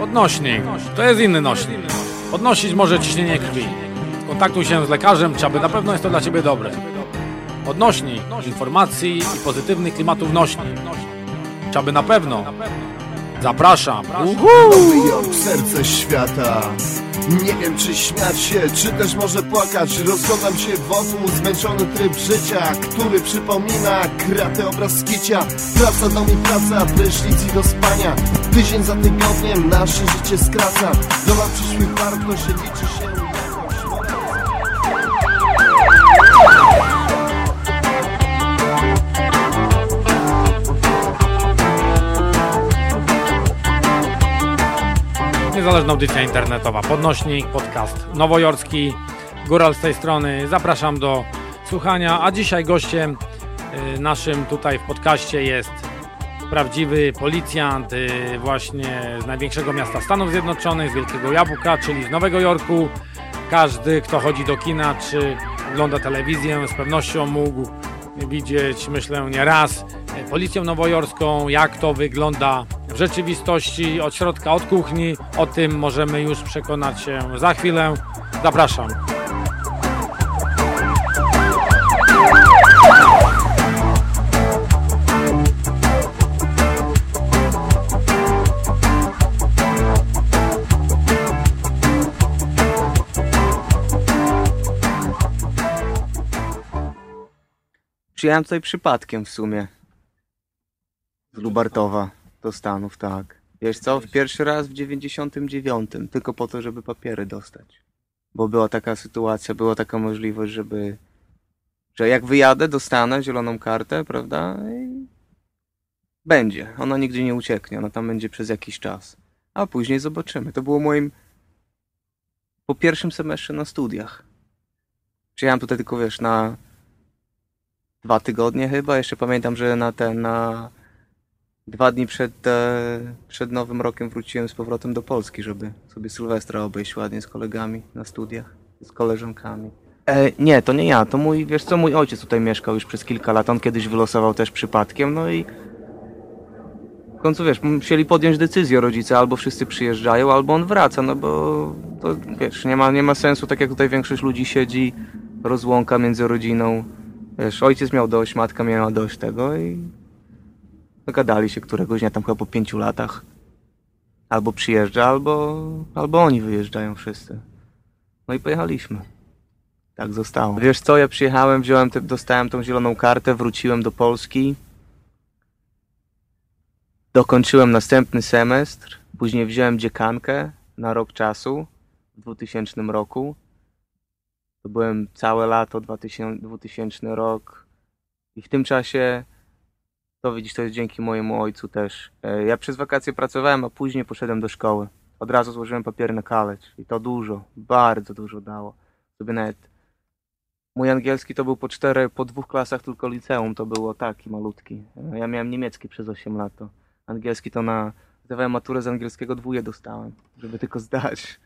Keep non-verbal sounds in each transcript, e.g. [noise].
Podnośnik. To jest inny nośnik. Podnosić może ciśnienie krwi. Kontaktuj się z lekarzem, czy aby na pewno jest to dla Ciebie dobre. Podnośnik informacji i pozytywnych klimatów nośnik. Czy aby na pewno. Zapraszam. Nowy Jork, serce świata. Nie wiem czy śmiać się, czy też może płakać. Rozglądam się wokół, zmęczony tryb życia Który przypomina kratę obraz skicia. Praca, dom i praca, prysznic i do spania. Tydzień za tygodniem nasze życie skraca. Dolar przyszłych wartości liczy się Niezależna audycja internetowa. Podnośnik, podcast nowojorski. Góral z tej strony. Zapraszam do słuchania. A dzisiaj gościem y, naszym tutaj w podcaście jest prawdziwy policjant y, właśnie z największego miasta Stanów Zjednoczonych, z Wielkiego Jabłka, czyli z Nowego Jorku. Każdy, kto chodzi do kina czy ogląda telewizję, z pewnością mógł widzieć, myślę, nie raz policję nowojorską, jak to wygląda w rzeczywistości, od środka, od kuchni. O tym możemy już przekonać się za chwilę. Zapraszam. Przyjechałem tutaj przypadkiem w sumie. Z Lubartowa do Stanów, tak. Wiesz co, w pierwszy raz w 99, tylko po to, żeby papiery dostać. Bo była taka sytuacja, była taka możliwość, żeby... Że jak wyjadę, dostanę zieloną kartę, prawda? I będzie. Ona nigdzie nie ucieknie, ona tam będzie przez jakiś czas. A później zobaczymy. To było moim... Po pierwszym semestrze na studiach. Przyjechałem tutaj tylko, wiesz, na dwa tygodnie chyba. Jeszcze pamiętam, że na ten, na dwa dni przed, e, przed Nowym Rokiem wróciłem z powrotem do Polski, żeby sobie Sylwestra obejść ładnie z kolegami na studiach, z koleżankami. E, nie, to nie ja, to mój, wiesz co, mój ojciec tutaj mieszkał już przez kilka lat, on kiedyś wylosował też przypadkiem, no i w końcu, wiesz, musieli podjąć decyzję rodzice, albo wszyscy przyjeżdżają, albo on wraca, no bo to, wiesz, nie ma, nie ma sensu, tak jak tutaj większość ludzi siedzi, rozłąka między rodziną, Wiesz, ojciec miał dość, matka miała dość tego i dogadali się któregoś dnia tam chyba po pięciu latach. Albo przyjeżdża, albo, albo oni wyjeżdżają wszyscy. No i pojechaliśmy. Tak zostało. Wiesz co, ja przyjechałem, wziąłem, te, dostałem tą zieloną kartę, wróciłem do Polski. Dokończyłem następny semestr. Później wziąłem dziekankę na rok czasu w 2000 roku. To byłem całe lato 2000, 2000 rok i w tym czasie to widzisz, to jest dzięki mojemu ojcu też. E, Ja przez wakacje pracowałem, a później poszedłem do szkoły. Od razu złożyłem papiery na college i to dużo, bardzo dużo dało. Sobie nawet mój angielski to był po cztery, po dwóch klasach tylko liceum, to było taki malutki. E, Ja miałem niemiecki przez 8 lat. To angielski to na zdawałem maturę z angielskiego dwóje dostałem, żeby tylko zdać.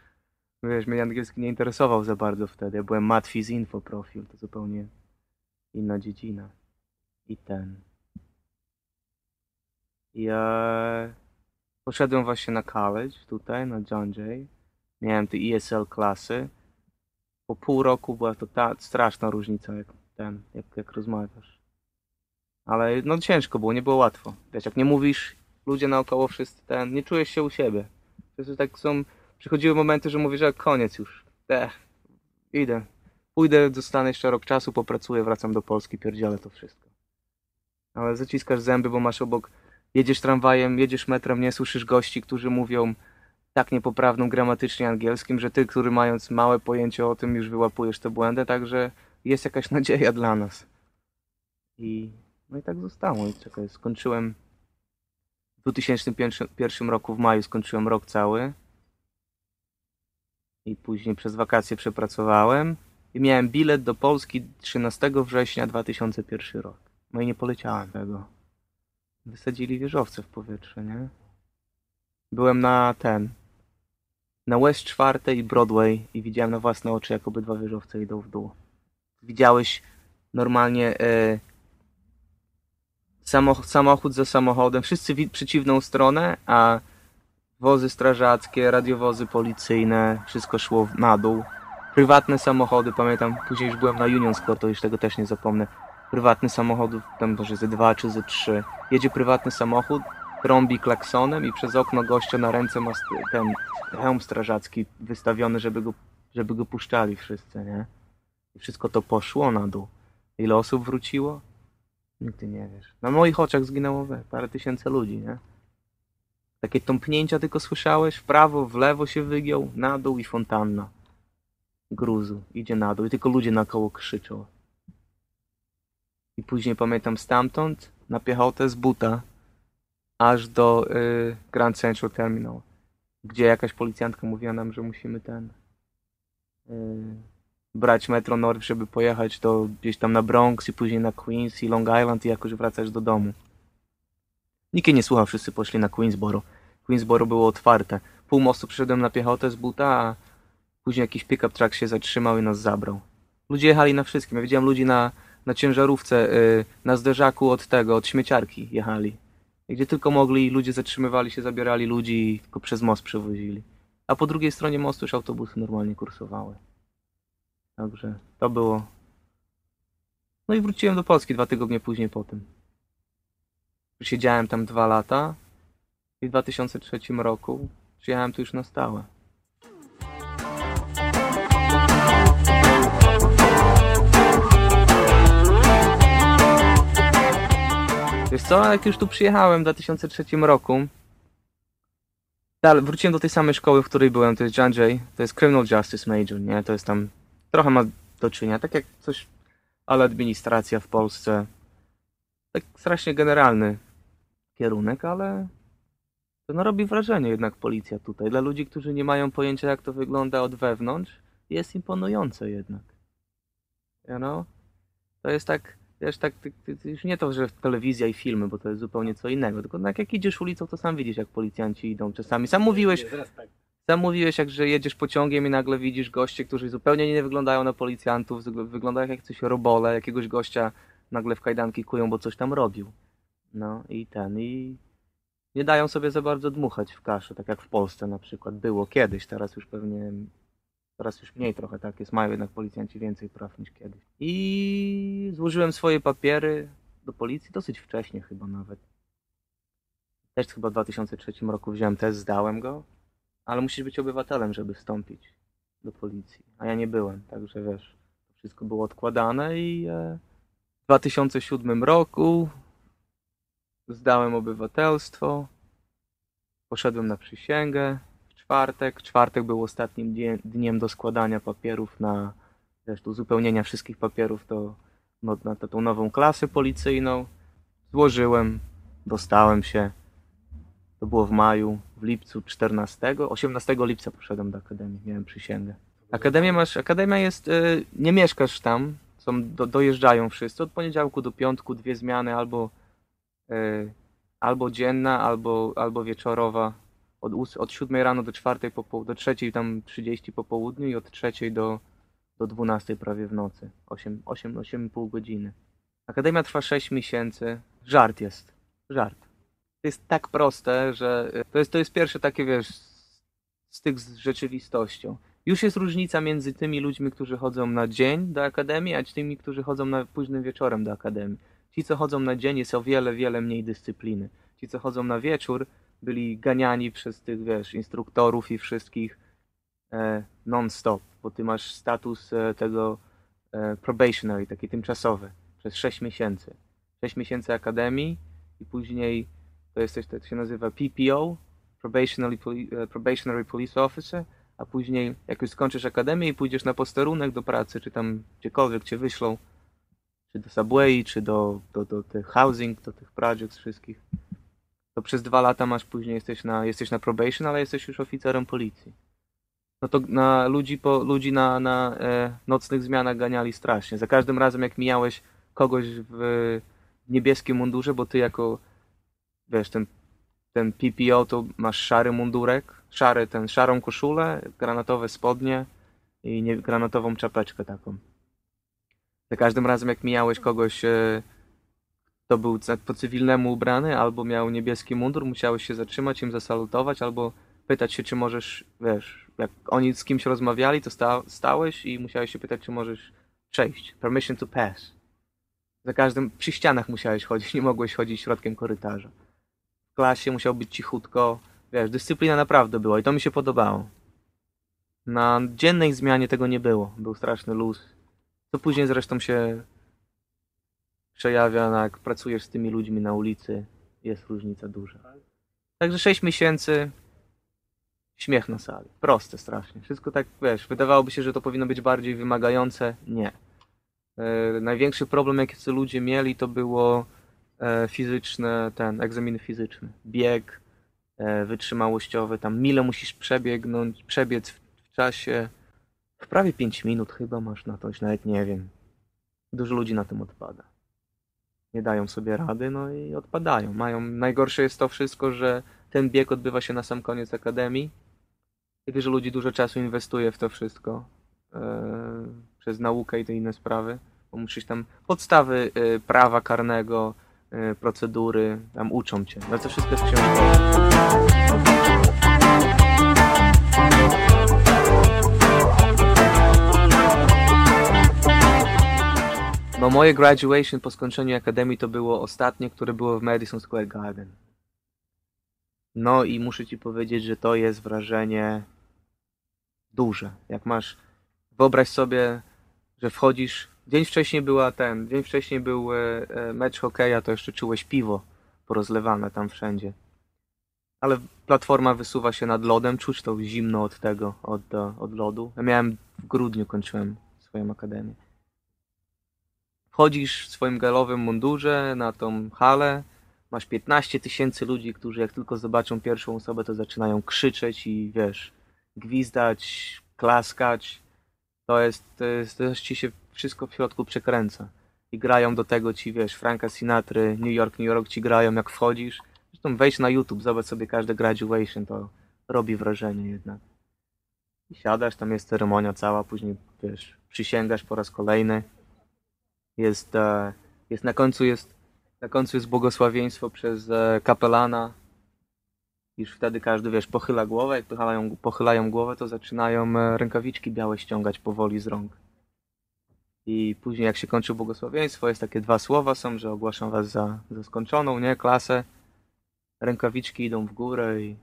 Wiesz, mnie angielski nie interesował za bardzo wtedy. Ja byłem matfiz info profil, to zupełnie inna dziedzina. I ten. Ja poszedłem właśnie na college tutaj, na John Jay. Miałem te ESL klasy. Po pół roku była to ta straszna różnica, jak ten, jak, jak rozmawiasz. Ale no ciężko było, nie było łatwo. Wiesz, jak nie mówisz, ludzie naokoło wszyscy ten, nie czujesz się u siebie. Jest tak są przychodziły momenty, że mówię, że koniec już. Ech, idę. Pójdę, dostanę jeszcze rok czasu, popracuję, wracam do Polski, pierdzielę to wszystko. Ale zaciskasz zęby, bo masz obok, jedziesz tramwajem, jedziesz metrem, nie słyszysz gości, którzy mówią tak niepoprawną gramatycznie angielskim, że ty, który mając małe pojęcie o tym, już wyłapujesz te błędy, także jest jakaś nadzieja dla nas. I no i tak zostało. I czekaj, skończyłem w 2001 roku w maju skończyłem rok cały. I później przez wakacje przepracowałem i miałem bilet do Polski 13 września 2001 rok. No i nie poleciałem tego. Wysadzili wieżowce w powietrze, nie? Byłem na ten. Na West 4 i Broadway i widziałem na własne oczy, jak obydwa wieżowce idą w dół. Widziałeś normalnie e, samoch samochód za samochodem, wszyscy przeciwną stronę, a wozy strażackie, radiowozy policyjne, wszystko szło na dół. Prywatne samochody, pamiętam, później już byłem na Union Square, to już tego też nie zapomnę. Prywatne samochody, tam może ze dwa czy ze trzy. Jedzie prywatny samochód, trąbi klaksonem i przez okno gościa na ręce ma ten hełm strażacki wystawiony, żeby go, żeby go puszczali wszyscy, nie? I wszystko to poszło na dół. Ile osób wróciło? Nigdy nie wiesz. Na moich oczach zginęło parę tysięcy ludzi, nie? Takie tąpnięcia tylko słyszałeś, w prawo, w lewo się wygiął, na dół i fontanna. Gruzu, idzie na dół i tylko ludzie naokoło krzyczą. I później pamiętam stamtąd, na piechotę z buta, aż do y, Grand Central Terminal, gdzie jakaś policjantka mówiła nam, że musimy ten y, brać Metro North, żeby pojechać do gdzieś tam na Bronx i później na Queens i Long Island i jakoś wracać do domu. Nikt nie słuchał, wszyscy poszli na Queensboro. Queensboro było otwarte. Pół mostu przyszedłem na piechotę z buta, a później jakiś pick-up truck się zatrzymał i nas zabrał. Ludzie jechali na wszystkim. Ja widziałem ludzi na, na ciężarówce, y, na zderzaku od tego, od śmieciarki jechali. I Gdzie tylko mogli, ludzie zatrzymywali się, zabierali ludzi i tylko przez most przewozili. A po drugiej stronie mostu już autobusy normalnie kursowały. Także to było. No i wróciłem do Polski dwa tygodnie później po tym. Siedziałem tam dwa lata i w 2003 roku przyjechałem tu już na stałe. Wiesz co, jak już tu przyjechałem w 2003 roku, dalej, wróciłem do tej samej szkoły, w której byłem, to jest John Jay, to jest Criminal Justice Major, nie? To jest tam, trochę ma do czynienia, tak jak coś, ale administracja w Polsce, tak strasznie generalny kierunek, ale to no robi wrażenie jednak policja tutaj. Dla ludzi, którzy nie mają pojęcia jak to wygląda od wewnątrz, jest imponujące jednak. You know? To jest tak, wiesz, tak, już nie to, że telewizja i filmy, bo to jest zupełnie co innego, tylko no, jak idziesz ulicą, to sam widzisz, jak policjanci idą czasami. Sam mówiłeś, sam mówiłeś, jak że jedziesz pociągiem i nagle widzisz goście, którzy zupełnie nie wyglądają na policjantów, wyglądają jak coś robole, jakiegoś gościa nagle w kajdanki kują, bo coś tam robił. No i ten, i nie dają sobie za bardzo dmuchać w kaszę, tak jak w Polsce na przykład było kiedyś, teraz już pewnie, teraz już mniej trochę tak jest, mają jednak policjanci więcej praw niż kiedyś. I złożyłem swoje papiery do policji dosyć wcześnie chyba nawet. Też chyba w 2003 roku wziąłem test, zdałem go, ale musisz być obywatelem, żeby wstąpić do policji, a ja nie byłem, także wiesz, wszystko było odkładane i e, w 2007 roku zdałem obywatelstwo, poszedłem na przysięgę w czwartek. Czwartek był ostatnim dniem do składania papierów na, do uzupełnienia wszystkich papierów do, no, na tą nową klasę policyjną. Złożyłem, dostałem się. To było w maju, w lipcu 14, 18 lipca poszedłem do akademii, miałem przysięgę. Akademia masz, akademia jest, y, nie mieszkasz tam, są, do, dojeżdżają wszyscy, od poniedziałku do piątku dwie zmiany, albo, albo dzienna, albo, albo wieczorowa, od, od 7 rano do 4 po, poł- do 3 tam 30 po południu i od 3 do, do 12 prawie w nocy, 8, 8, 8,5 godziny. Akademia trwa 6 miesięcy, żart jest, żart. To jest tak proste, że y, to jest, to jest pierwsze takie, wiesz, styk z rzeczywistością. Już jest różnica między tymi ludźmi, którzy chodzą na dzień do akademii, a tymi, którzy chodzą na późnym wieczorem do akademii. Ci, co chodzą na dzień, jest o wiele, wiele mniej dyscypliny. Ci, co chodzą na wieczór, byli ganiani przez tych, wiesz, instruktorów i wszystkich e, non-stop, bo ty masz status e, tego e, probationary, taki tymczasowy, przez 6 miesięcy. 6 miesięcy akademii i później to jest coś, to się nazywa PPO, Probationary, e, Probationary Police Officer, a później jak już skończysz akademię i pójdziesz na posterunek do pracy, czy tam gdziekolwiek cię wyślą, czy do Subway, czy do, do, do tych housing, do tych projects wszystkich, to przez dwa lata masz później, jesteś na, jesteś na probation, ale jesteś już oficerem policji. No to na ludzi, po, ludzi na, na e, nocnych zmianach ganiali strasznie. Za każdym razem jak mijałeś kogoś w niebieskim mundurze, bo ty jako, wiesz, ten ten PPO to masz szary mundurek, szary, ten szarą koszulę, granatowe spodnie i nie, granatową czapeczkę taką. Za każdym razem jak mijałeś kogoś, e, kto był po cywilnemu ubrany, albo miał niebieski mundur, musiałeś się zatrzymać, im zasalutować, albo pytać się, czy możesz, wiesz, jak oni z kimś rozmawiali, to sta, stałeś i musiałeś się pytać, czy możesz przejść. Permission to pass. Za każdym, przy ścianach musiałeś chodzić, nie mogłeś chodzić środkiem korytarza. W klasie musiał być cichutko, wiesz, dyscyplina naprawdę była i to mi się podobało. Na dziennej zmianie tego nie było, był straszny luz. To później zresztą się przejawia, no jak pracujesz z tymi ludźmi na ulicy, jest różnica duża. Także 6 miesięcy, śmiech na sali. Proste strasznie. Wszystko tak, wiesz, wydawałoby się, że to powinno być bardziej wymagające. Nie. E, największy problem, jaki ludzie mieli, to było e, fizyczne, ten, egzaminy fizyczne. Bieg e, wytrzymałościowy, tam mile musisz przebiegnąć, przebiec w, w czasie. W prawie 5 minut chyba masz na to, już nawet nie wiem. Dużo ludzi na tym odpada. Nie dają sobie rady, no i odpadają. Mają, najgorsze jest to wszystko, że ten bieg odbywa się na sam koniec akademii. Wiesz, że ludzi dużo czasu inwestuje w to wszystko. e, przez naukę i te inne sprawy. Bo musisz tam podstawy e, prawa karnego, e, procedury, tam uczą cię. No to wszystko jest książkowe. No moje graduation po skończeniu akademii to było ostatnie, które było w Madison Square Garden. No i muszę ci powiedzieć, że to jest wrażenie duże. Jak masz, wyobraź sobie, że wchodzisz, dzień wcześniej była ten, dzień wcześniej był e, e, mecz hokeja, to jeszcze czułeś piwo porozlewane tam wszędzie. Ale platforma wysuwa się nad lodem, czuć to zimno od tego, od, e, od lodu. Ja miałem w grudniu kończyłem swoją akademię. Wchodzisz w swoim galowym mundurze na tą halę, masz 15 tysięcy ludzi, którzy jak tylko zobaczą pierwszą osobę, to zaczynają krzyczeć i wiesz, gwizdać, klaskać. To jest, to jest, to ci się wszystko w środku przekręca. I grają do tego ci, wiesz, Franka Sinatry, New York, New York ci grają jak wchodzisz. Zresztą wejdź na YouTube, zobacz sobie każde graduation, to robi wrażenie jednak. I siadasz, tam jest ceremonia cała, później, wiesz, przysięgasz po raz kolejny. Jest, e, jest na końcu jest na końcu jest błogosławieństwo przez e, kapelana. Już wtedy każdy, wiesz, pochyla głowę. Jak pochylają, pochylają głowę, to zaczynają e, rękawiczki białe ściągać powoli z rąk. I później, jak się kończy błogosławieństwo, jest takie dwa słowa są, że ogłaszam was za, za skończoną, nie? Klasę. Rękawiczki idą w górę i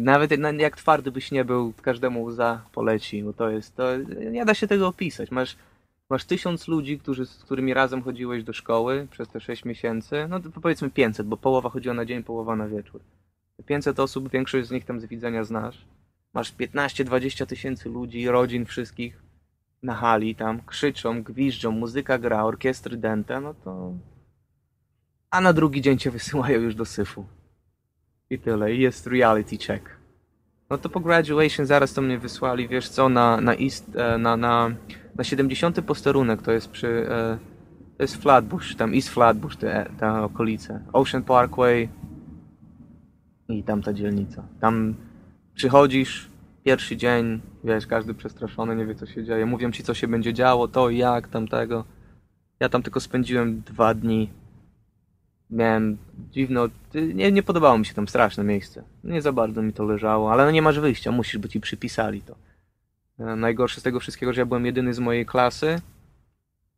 nawet na- jak twardy byś nie był, każdemu łza poleci, bo to jest, to nie da się tego opisać. Masz Masz tysiąc ludzi, którzy, z którymi razem chodziłeś do szkoły przez te 6 miesięcy. No to powiedzmy 500, bo połowa chodziła na dzień, połowa na wieczór. Te 500 osób, większość z nich tam z widzenia znasz. Masz 15-20 tysięcy ludzi, rodzin wszystkich na hali tam, krzyczą, gwiżdżą, muzyka gra, orkiestry dęte, no to... A na drugi dzień cię wysyłają już do syfu. I tyle, i jest reality check. No to po graduation zaraz to mnie wysłali, wiesz co, na, na East, e, na, na, na 70 posterunek, to jest przy, e, to jest Flatbush, tam East Flatbush, te, ta okolice. Ocean Parkway i tam ta dzielnica. Tam przychodzisz, pierwszy dzień, wiesz, każdy przestraszony, nie wie co się dzieje. Mówią ci co się będzie działo, to i jak, tamtego. Ja tam tylko spędziłem dwa dni. Miałem dziwno, nie, nie podobało mi się tam straszne miejsce. Nie za bardzo mi to leżało, ale no nie masz wyjścia, musisz, bo ci przypisali to. E, Najgorsze z tego wszystkiego, że ja byłem jedyny z mojej klasy,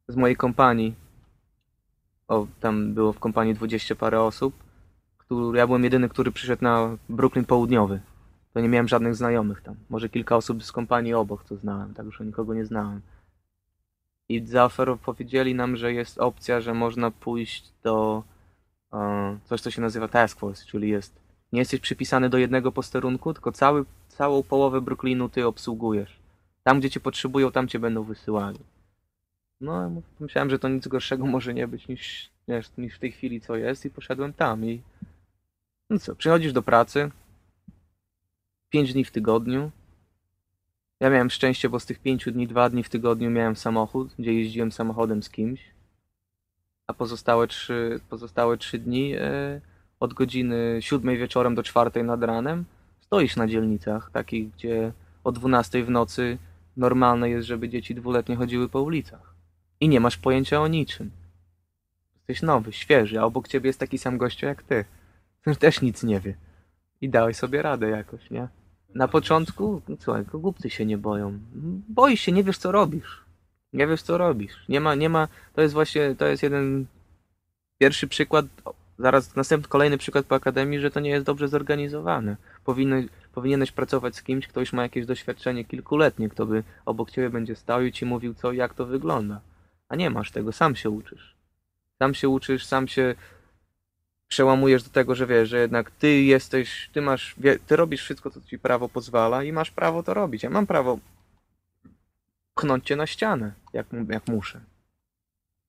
z mojej kompanii. O, tam było w kompanii dwadzieścia parę osób. Który, ja byłem jedyny, który przyszedł na Brooklyn Południowy. To nie miałem żadnych znajomych tam. Może kilka osób z kompanii obok, co znałem, tak już nikogo nie znałem. I zaoferowali, powiedzieli nam, że jest opcja, że można pójść do coś, co się nazywa task force, czyli jest, nie jesteś przypisany do jednego posterunku, tylko cały, całą połowę Brooklynu ty obsługujesz. Tam, gdzie cię potrzebują, tam cię będą wysyłali. No, myślałem, że to nic gorszego może nie być niż, niż, niż w tej chwili co jest i poszedłem tam i no co, przychodzisz do pracy, pięć dni w tygodniu. Ja miałem szczęście, bo z tych pięciu dni, dwa dni w tygodniu miałem samochód, gdzie jeździłem samochodem z kimś, a pozostałe trzy, pozostałe trzy dni e, od godziny siódmej wieczorem do czwartej nad ranem stoisz na dzielnicach, takich, gdzie o 12 w nocy normalne jest, żeby dzieci dwuletnie chodziły po ulicach. I nie masz pojęcia o niczym. Jesteś nowy, świeży, a obok ciebie jest taki sam gościu jak ty. Też nic nie wie. I dałeś sobie radę jakoś, nie? Na początku, słuchaj, głupcy się nie boją. Boisz się, nie wiesz co robisz. Nie wiesz co robisz. Nie ma, nie ma, to jest właśnie, to jest jeden pierwszy przykład, zaraz następny, kolejny przykład po Akademii, że to nie jest dobrze zorganizowane. Powinny, powinieneś pracować z kimś, kto już ma jakieś doświadczenie kilkuletnie, kto by obok ciebie będzie stał i ci mówił co jak to wygląda. A nie masz tego, sam się uczysz. Sam się uczysz, sam się przełamujesz do tego, że wiesz, że jednak ty jesteś, ty masz, ty robisz wszystko, co ci prawo pozwala i masz prawo to robić. Ja mam prawo pchnąć cię na ścianę, jak, jak muszę.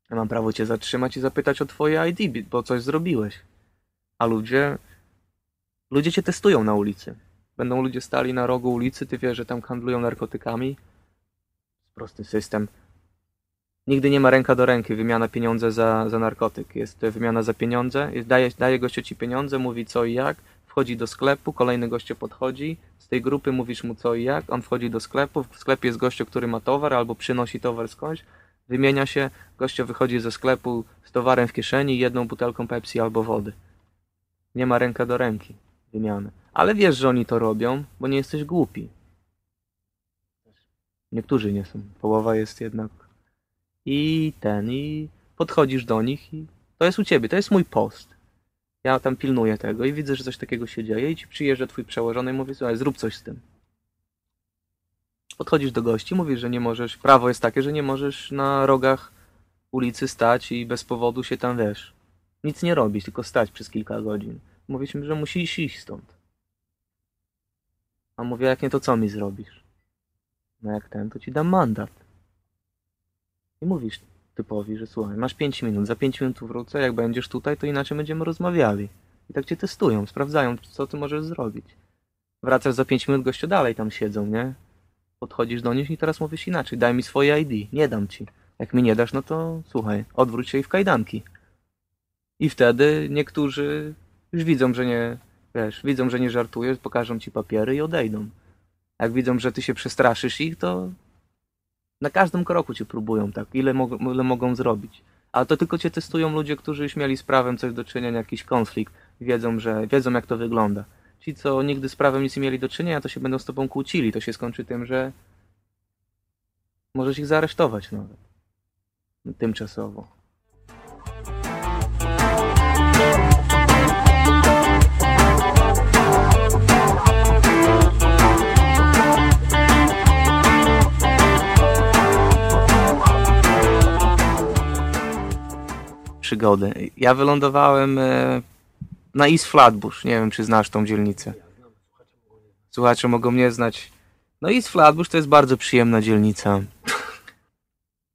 Ja mam prawo cię zatrzymać i zapytać o twoje ID, bo coś zrobiłeś. A ludzie, ludzie cię testują na ulicy. Będą ludzie stali na rogu ulicy, ty wiesz, że tam handlują narkotykami. Prosty system. Nigdy nie ma ręka do ręki, wymiana pieniądze za, za narkotyk. Jest wymiana za pieniądze, jest, daje, daje gościu ci pieniądze, mówi co i jak, wchodzi do sklepu, kolejny gościu podchodzi, z tej grupy mówisz mu co i jak, on wchodzi do sklepu, w sklepie jest gościu, który ma towar albo przynosi towar skądś, wymienia się, gościu wychodzi ze sklepu z towarem w kieszeni jedną butelką Pepsi albo wody. Nie ma ręka do ręki wymiany. Ale wiesz, że oni to robią, bo nie jesteś głupi. Niektórzy nie są. Połowa jest jednak i ten, i podchodzisz do nich i to jest u ciebie, to jest mój post. Ja tam pilnuję tego i widzę, że coś takiego się dzieje i ci przyjeżdża twój przełożony i mówi, słuchaj, zrób coś z tym. Podchodzisz do gości, mówisz, że nie możesz, prawo jest takie, że nie możesz na rogach ulicy stać i bez powodu się tam, wiesz, nic nie robić, tylko stać przez kilka godzin. Mówisz mi, że musisz iść stąd. A mówię, jak nie, to co mi zrobisz? No jak ten, to ci dam mandat. I mówisz typowi, że słuchaj, masz 5 minut, za 5 minut wrócę, jak będziesz tutaj, to inaczej będziemy rozmawiali. I tak cię testują, sprawdzają, co ty możesz zrobić. Wracasz za 5 minut, goście dalej tam siedzą, nie? Podchodzisz do nich i teraz mówisz inaczej, daj mi swoje ID, nie dam ci. Jak mi nie dasz, no to słuchaj, odwróć się i w kajdanki. I wtedy niektórzy już widzą, że nie, wiesz, widzą, że nie żartujesz, pokażą ci papiery i odejdą. Jak widzą, że ty się przestraszysz ich, to na każdym kroku cię próbują tak, ile, mogą, ile mogą zrobić. Ale to tylko cię testują ludzie, którzy już mieli z prawem coś do czynienia, jakiś konflikt, wiedzą, że wiedzą jak to wygląda. Ci, co nigdy z prawem nic nie mieli do czynienia, to się będą z tobą kłócili. To się skończy tym, że możesz ich zaaresztować nawet. Tymczasowo. Przygody. Ja wylądowałem e, na East Flatbush. Nie wiem, czy znasz tą dzielnicę. Słuchacze mogą mnie znać. No East Flatbush to jest bardzo przyjemna dzielnica.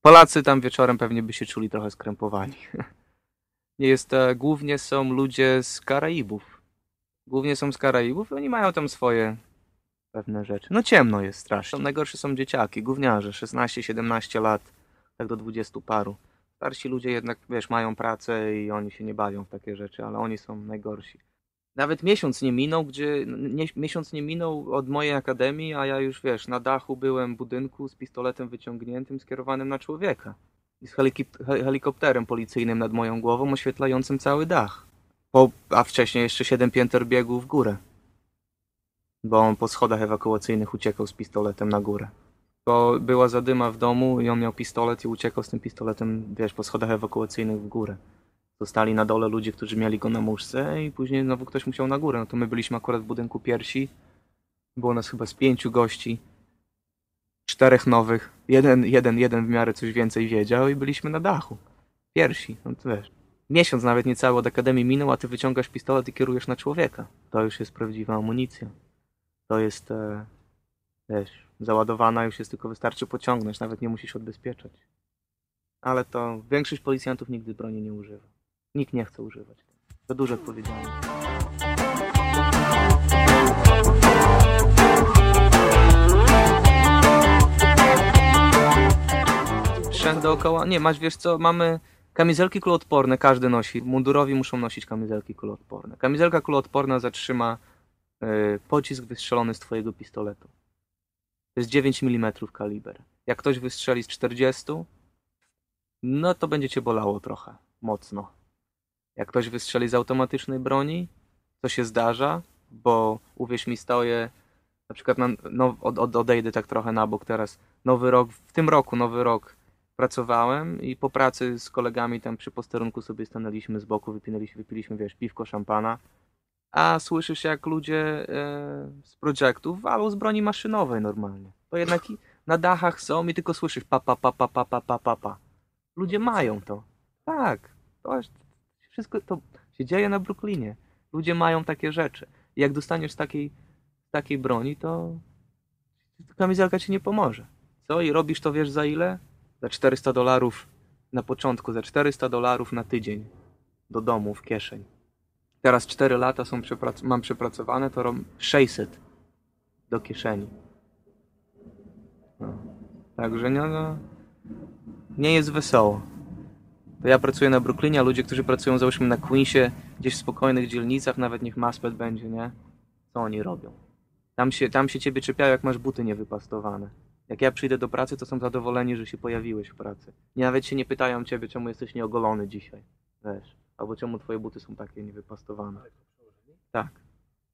Polacy tam wieczorem pewnie by się czuli trochę skrępowani. [laughs] Nie jest, e, głównie są ludzie z Karaibów. Głównie są z Karaibów i oni mają tam swoje pewne rzeczy. No ciemno jest strasznie. Najgorsze są dzieciaki, gówniarze, 16-17 lat, tak do 20 paru. Starsi ludzie jednak, wiesz, mają pracę i oni się nie bawią w takie rzeczy, ale oni są najgorsi. Nawet miesiąc nie minął, gdzie nie, miesiąc nie minął od mojej akademii, a ja już, wiesz, na dachu byłem budynku z pistoletem wyciągniętym, skierowanym na człowieka. I z helikopterem policyjnym nad moją głową, oświetlającym cały dach. Po, a wcześniej jeszcze siedem pięter biegł w górę. Bo on po schodach ewakuacyjnych uciekał z pistoletem na górę. Bo była zadyma w domu i on miał pistolet i uciekał z tym pistoletem, wiesz, po schodach ewakuacyjnych w górę. Zostali na dole ludzie, którzy mieli go na muszce i później znowu ktoś musiał na górę. No to my byliśmy akurat w budynku piersi. Było nas chyba z pięciu gości. Czterech nowych. Jeden, jeden, jeden w miarę coś więcej wiedział i byliśmy na dachu. Piersi, no to wiesz. Miesiąc nawet niecały od Akademii minął, a ty wyciągasz pistolet i kierujesz na człowieka. To już jest prawdziwa amunicja. To jest, e, wiesz, załadowana już jest, tylko wystarczy pociągnąć, nawet nie musisz odbezpieczać. Ale to większość policjantów nigdy broni nie używa. Nikt nie chce używać. To duża odpowiedzialność. Sprzęt dookoła. Nie, masz wiesz co, mamy kamizelki kuloodporne, każdy nosi. Mundurowi muszą nosić kamizelki kuloodporne. Kamizelka kuloodporna zatrzyma y, pocisk wystrzelony z twojego pistoletu. To jest 9 mm kaliber. Jak ktoś wystrzeli z 40, no to będzie cię bolało trochę. Mocno. Jak ktoś wystrzeli z automatycznej broni, co się zdarza, bo uwierz mi, stoję, na przykład na, no, od, od, odejdę tak trochę na bok teraz, nowy rok, w tym roku, nowy rok, pracowałem i po pracy z kolegami tam przy posterunku sobie stanęliśmy z boku, wypinaliśmy, wypiliśmy, wiesz, piwko, szampana, a słyszysz jak ludzie e, z projektów walą z broni maszynowej normalnie. To jednak na dachach są i tylko słyszysz pa, pa, pa, pa, pa, pa, pa, pa, pa. Ludzie mają to. Tak. To wszystko to się dzieje na Brooklynie. Ludzie mają takie rzeczy. I jak dostaniesz takiej, takiej broni, to kamizelka ci nie pomoże. Co? I robisz to wiesz za ile? Za 400 dolarów na początku, za 400 dolarów na tydzień do domu w kieszeń. Teraz 4 lata są przeprac- mam przepracowane, to rob 600 do kieszeni. No. Także no, no, nie jest wesoło. To ja pracuję na Brooklynie, a ludzie, którzy pracują załóżmy na Queensie, gdzieś w spokojnych dzielnicach, nawet niech Maspet będzie, nie? Co oni robią? Tam się, tam się ciebie czepiają, jak masz buty niewypastowane. Jak ja przyjdę do pracy, to są zadowoleni, że się pojawiłeś w pracy. Nawet się nie pytają ciebie, czemu jesteś nieogolony dzisiaj. Wiesz. Albo czemu twoje buty są takie niewypastowane. Tak.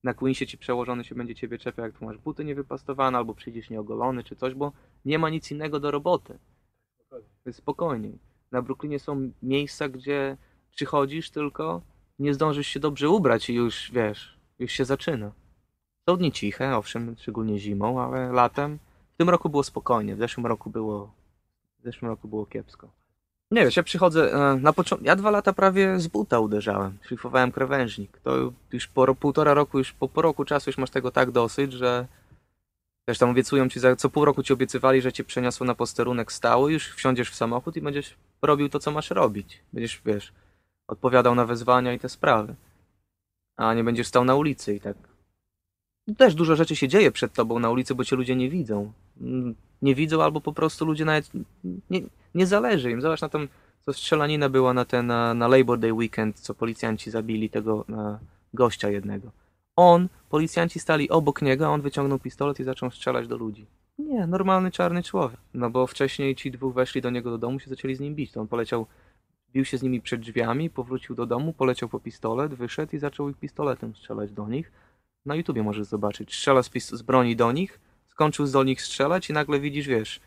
Na Queensie ci przełożony się będzie ciebie czepiał, jak tu masz buty niewypastowane, albo przyjdziesz nieogolony, czy coś, bo nie ma nic innego do roboty. Więc spokojniej. Na Brooklynie są miejsca, gdzie przychodzisz tylko, nie zdążysz się dobrze ubrać i już, wiesz, już się zaczyna. Są dni ciche, owszem, szczególnie zimą, ale latem. W tym roku było spokojnie, w zeszłym roku było, w zeszłym roku było kiepsko. Nie wiesz, ja przychodzę, e, na początku, ja dwa lata prawie z buta uderzałem, szlifowałem krawężnik. To już po półtora roku, już po, po roku czasu już masz tego tak dosyć, że Wiesz, tam obiecują ci, co pół roku ci obiecywali, że cię przeniosą na posterunek stały, już wsiądziesz w samochód i będziesz robił to, co masz robić. Będziesz, wiesz, odpowiadał na wezwania i te sprawy. A nie będziesz stał na ulicy i tak. Też dużo rzeczy się dzieje przed tobą na ulicy, bo cię ludzie nie widzą. Nie widzą albo po prostu ludzie nawet nie, nie zależy im. Zobacz na tą, co strzelanina była na ten, na, na Labor Day weekend, co policjanci zabili tego na gościa jednego. On, policjanci stali obok niego, a on wyciągnął pistolet i zaczął strzelać do ludzi. Nie, normalny czarny człowiek. No bo wcześniej ci dwóch weszli do niego do domu, się zaczęli z nim bić. To on poleciał, bił się z nimi przed drzwiami, powrócił do domu, poleciał po pistolet, wyszedł i zaczął ich pistoletem strzelać do nich. Na YouTubie możesz zobaczyć. Strzela z, z broni do nich, skończył do nich strzelać i nagle widzisz, wiesz,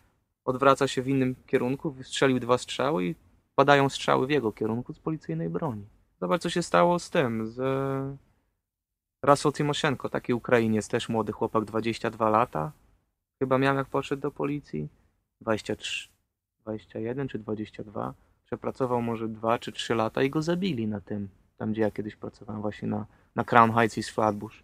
odwraca się w innym kierunku, wystrzelił dwa strzały i padają strzały w jego kierunku z policyjnej broni. Zobacz, co się stało z tym, z Russell Timoszenko, taki Ukrainiec, też młody chłopak, 22 lata. Chyba miał jak poszedł do policji. 23, 21 czy 22. Przepracował może 2 czy 3 lata i go zabili na tym. Tam, gdzie ja kiedyś pracowałem, właśnie na, na Crown Heights i Flatbush.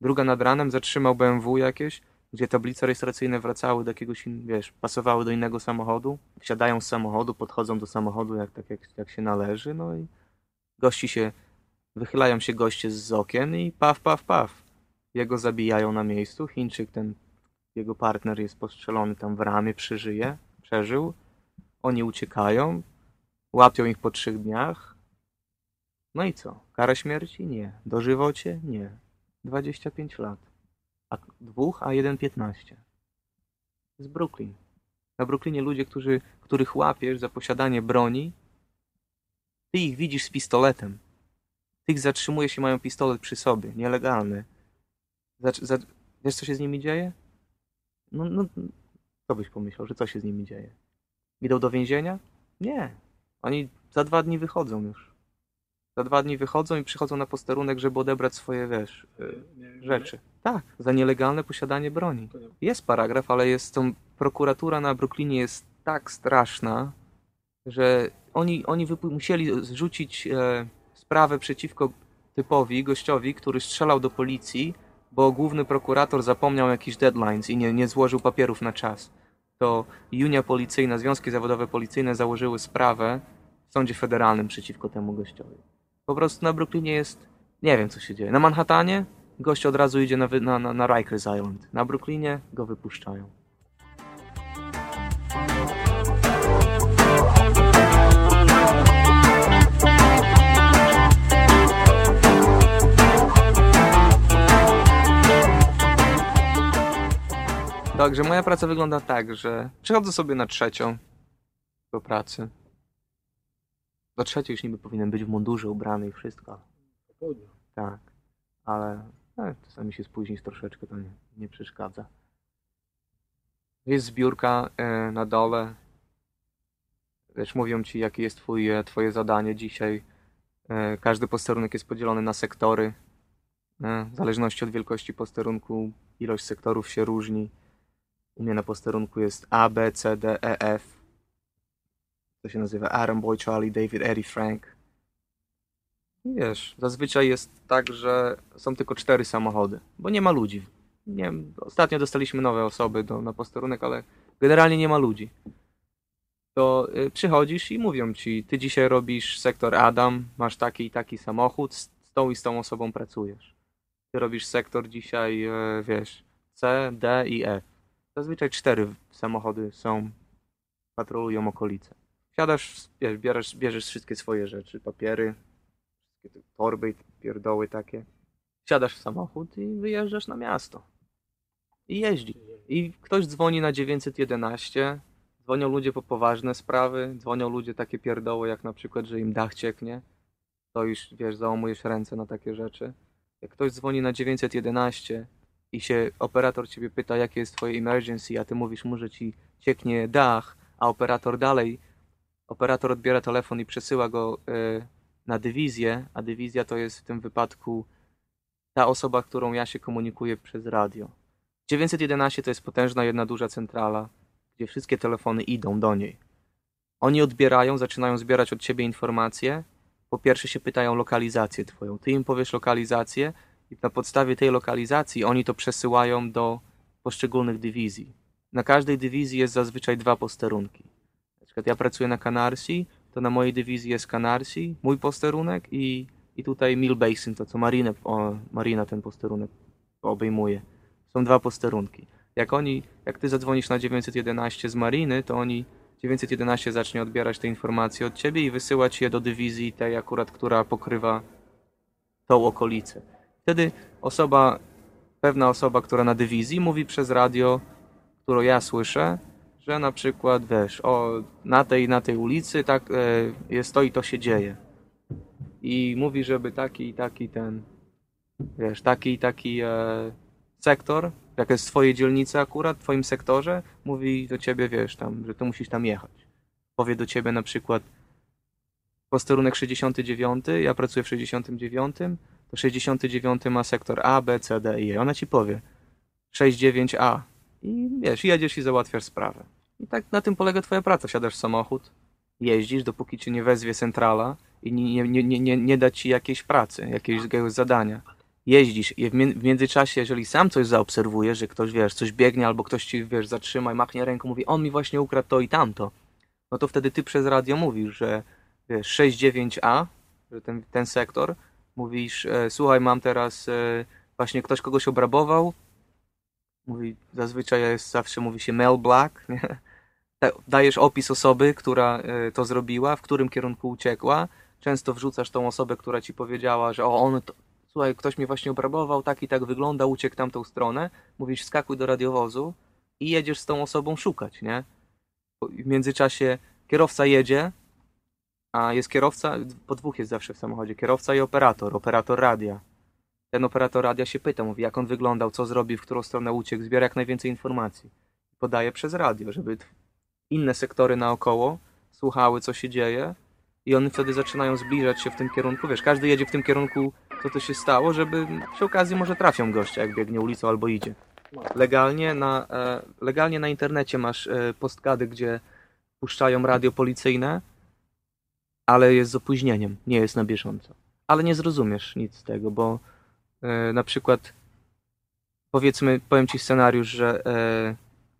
Druga nad ranem zatrzymał BMW jakieś, gdzie tablice rejestracyjne wracały do jakiegoś, wiesz, pasowały do innego samochodu. Wsiadają z samochodu, podchodzą do samochodu jak, tak jak, jak się należy, no i gości się Wychylają się goście z okien i paf, paf, paf. Jego zabijają na miejscu. Chińczyk, ten jego partner jest postrzelony tam w ramię, przeżyje, przeżył. Oni uciekają, łapią ich po trzech dniach. No i co? Kara śmierci? Nie. Dożywocie? Nie. 25 lat. A dwóch, a jeden 15. Z Brooklyn. Na Brooklynie ludzie, którzy, których łapiesz za posiadanie broni, ty ich widzisz z pistoletem. Tych zatrzymuje się, mają pistolet przy sobie, nielegalny. Zacz, za, wiesz, co się z nimi dzieje? No, no, co byś pomyślał, że co się z nimi dzieje? Idą do więzienia? Nie. Oni za dwa dni wychodzą już. Za dwa dni wychodzą i przychodzą na posterunek, żeby odebrać swoje, wiesz, y, rzeczy. Tak, za nielegalne posiadanie broni. Jest paragraf, ale jest tą prokuratura na Brooklynie jest tak straszna, że oni, oni musieli zrzucić e, sprawę przeciwko typowi, gościowi, który strzelał do policji, bo główny prokurator zapomniał jakiś deadlines i nie, nie złożył papierów na czas. To Unia Policyjna, Związki Zawodowe Policyjne założyły sprawę w sądzie federalnym przeciwko temu gościowi. Po prostu na Brooklynie jest... Nie wiem, co się dzieje. Na Manhattanie gość od razu idzie na, na, na, na Rikers Island. Na Brooklynie go wypuszczają. Także moja praca wygląda tak, że przychodzę sobie na trzecią do pracy. Do trzeciej już niby powinien być w mundurze ubrany i wszystko. Tak, ale E, czasami się spóźnić troszeczkę, to nie, nie przeszkadza. Jest zbiórka e, na dole. Też mówią ci, jakie jest twój, twoje zadanie dzisiaj. E, każdy posterunek jest podzielony na sektory. E, w zależności od wielkości posterunku ilość sektorów się różni. U mnie na posterunku jest A, B, C, D, E, F. To się nazywa Adam Boy, Charlie, David, Eddie, Frank. Wiesz, zazwyczaj jest tak, że są tylko cztery samochody, bo nie ma ludzi. Nie ostatnio dostaliśmy nowe osoby do, na posterunek, ale generalnie nie ma ludzi. To y, przychodzisz i mówią ci, ty dzisiaj robisz sektor Adam, masz taki i taki samochód, z tą i z tą osobą pracujesz. Ty robisz sektor dzisiaj, e, wiesz, C, D i E. Zazwyczaj cztery samochody są, patrolują okolice. Siadasz, bierzesz, bierzesz wszystkie swoje rzeczy, papiery, torby i pierdoły takie. Siadasz w samochód i wyjeżdżasz na miasto. I jeździ. I ktoś dzwoni na 911, dzwonią ludzie po poważne sprawy, dzwonią ludzie takie pierdoły, jak na przykład, że im dach cieknie. To już, wiesz, załamujesz ręce na takie rzeczy. Jak ktoś dzwoni na 911 i się operator ciebie pyta, jakie jest twoje emergency, a ty mówisz mu, że ci cieknie dach, a operator dalej, operator odbiera telefon i przesyła go y, na dywizję, a dywizja to jest w tym wypadku ta osoba, którą ja się komunikuję przez radio. 911 to jest potężna jedna duża centrala, gdzie wszystkie telefony idą do niej. Oni odbierają, zaczynają zbierać od ciebie informacje. Po pierwsze się pytają lokalizację twoją. Ty im powiesz lokalizację i na podstawie tej lokalizacji oni to przesyłają do poszczególnych dywizji. Na każdej dywizji jest zazwyczaj dwa posterunki. Przykład ja pracuję na Canarsie, to na mojej dywizji jest Canarsie, mój posterunek i, i tutaj Mill Basin, to co Marinę, o, Marina ten posterunek obejmuje. Są dwa posterunki. Jak oni, jak ty zadzwonisz na 911 z Mariny, to oni 911 zacznie odbierać te informacje od ciebie i wysyłać je do dywizji tej akurat, która pokrywa tą okolicę. Wtedy osoba, pewna osoba, która na dywizji mówi przez radio, którą ja słyszę, że na przykład, wiesz, o, na tej, na tej ulicy tak e, jest to i to się dzieje. I mówi, żeby taki i taki ten, wiesz, taki i taki e, sektor, jak jest w twojej dzielnicy akurat, w twoim sektorze, mówi do ciebie, wiesz, tam, że ty musisz tam jechać. Powie do ciebie na przykład posterunek 69, ja pracuję w 69, to 69 ma sektor A, B, C, D i E. Ona ci powie 69A i wiesz, jedziesz i załatwiasz sprawę. I tak na tym polega twoja praca. Siadasz w samochód, jeździsz, dopóki cię nie wezwie centrala i nie, nie, nie, nie, nie da ci jakiejś pracy, jakiegoś zadania jeździsz i w, międzyczasie, jeżeli sam coś zaobserwujesz, że ktoś, wiesz, coś biegnie albo ktoś ci, wiesz, zatrzyma i machnie ręką, mówi, on mi właśnie ukradł to i tamto, no to wtedy ty przez radio mówisz, że wiesz, 69A, że ten, ten sektor, mówisz, e, słuchaj, mam teraz, e, właśnie ktoś kogoś obrabował, mówi, zazwyczaj jest, zawsze mówi się mail black, [laughs] nie? Da- dajesz opis osoby, która e, to zrobiła, w którym kierunku uciekła, często wrzucasz tą osobę, która ci powiedziała, że o, on to, słuchaj, ktoś mnie właśnie obrabował, tak i tak wygląda, uciekł tamtą stronę, mówisz, skakuj do radiowozu i jedziesz z tą osobą szukać, nie? W międzyczasie kierowca jedzie, a jest kierowca, po dwóch jest zawsze w samochodzie, kierowca i operator, operator radia. Ten operator radia się pyta, mówi, jak on wyglądał, co zrobił, w którą stronę uciekł, zbiera jak najwięcej informacji. Podaje przez radio, żeby inne sektory naokoło słuchały, co się dzieje i one wtedy zaczynają zbliżać się w tym kierunku. Wiesz, każdy jedzie w tym kierunku, co to się stało, żeby przy okazji może trafią gościa, jak biegnie ulicą albo idzie. Legalnie na, e, legalnie na internecie masz e, postkady, gdzie puszczają radio policyjne, ale jest z opóźnieniem, nie jest na bieżąco. Ale nie zrozumiesz nic z tego, bo e, na przykład powiedzmy, powiem ci scenariusz, że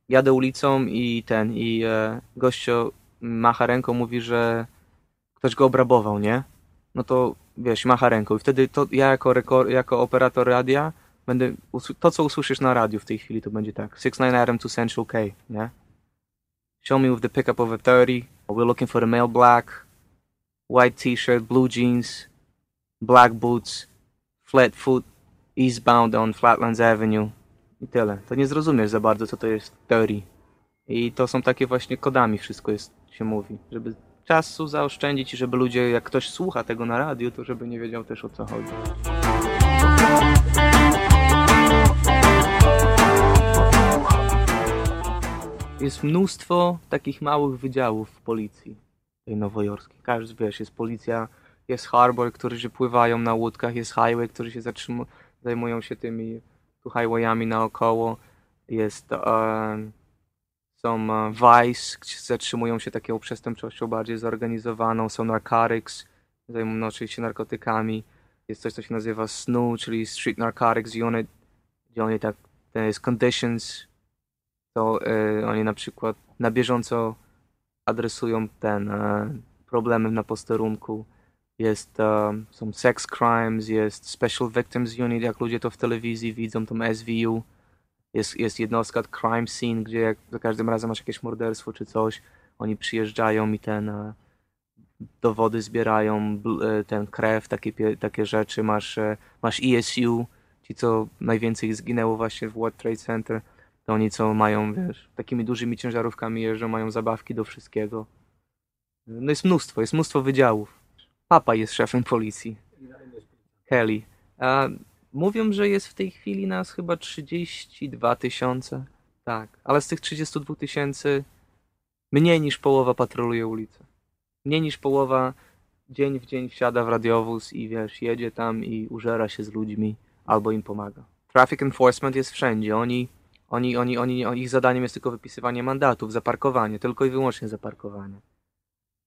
jadę ulicą i ten, i e, gościu macha ręką, mówi, że ktoś go obrabował, nie? No to wiesz, macha ręką i wtedy to ja jako, rekor- jako operator radia będę, to co usłyszysz na radiu w tej chwili to będzie tak, 69 Adam to Central K, nie? Show me with the pickup of a 30, we're looking for a male black, white t-shirt, blue jeans, black boots, flat foot, eastbound on Flatlands Avenue i tyle. To nie zrozumiesz za bardzo, co to jest w teorii. I to są takie właśnie kodami wszystko jest, się mówi, żeby czasu zaoszczędzić i żeby ludzie, jak ktoś słucha tego na radio, to żeby nie wiedział też o co chodzi. Jest mnóstwo takich małych wydziałów w policji tej nowojorskiej. Każdy, wiesz, jest policja, jest harbor, którzy pływają na łódkach, jest highway, którzy się zatrzymują, zajmują się tymi highwayami naokoło, jest e, są e, vice, gdzie zatrzymują się taką przestępczością bardziej zorganizowaną, są narcotics, zajmują się narkotykami, jest coś, co się nazywa SNU, czyli Street Narcotics Unit, gdzie oni tak, to jest conditions, to e, oni na przykład na bieżąco adresują ten problemy na posterunku. Jest, e, są sex crimes, jest Special Victims Unit, jak ludzie to w telewizji widzą, tą SVU. Jest, jest jednostka crime scene, gdzie jak za każdym razem masz jakieś morderstwo czy coś, oni przyjeżdżają i ten e, dowody zbierają, e, ten krew, takie, takie rzeczy. Masz, e, masz ESU, ci co najwięcej zginęło właśnie w World Trade Center, to oni co mają, wiesz, takimi dużymi ciężarówkami jeżdżą, mają zabawki do wszystkiego. No jest mnóstwo, jest mnóstwo wydziałów. Papa jest szefem policji. Kelly. A mówią, że jest w tej chwili nas chyba 32 tysiące. Tak, ale z tych 32 tysięcy mniej niż połowa patroluje ulicę. Mniej niż połowa dzień w dzień wsiada w radiowóz i wiesz, jedzie tam i użera się z ludźmi albo im pomaga. Traffic enforcement jest wszędzie. Oni, oni, oni, oni, ich zadaniem jest tylko wypisywanie mandatów za parkowanie, tylko i wyłącznie za parkowanie.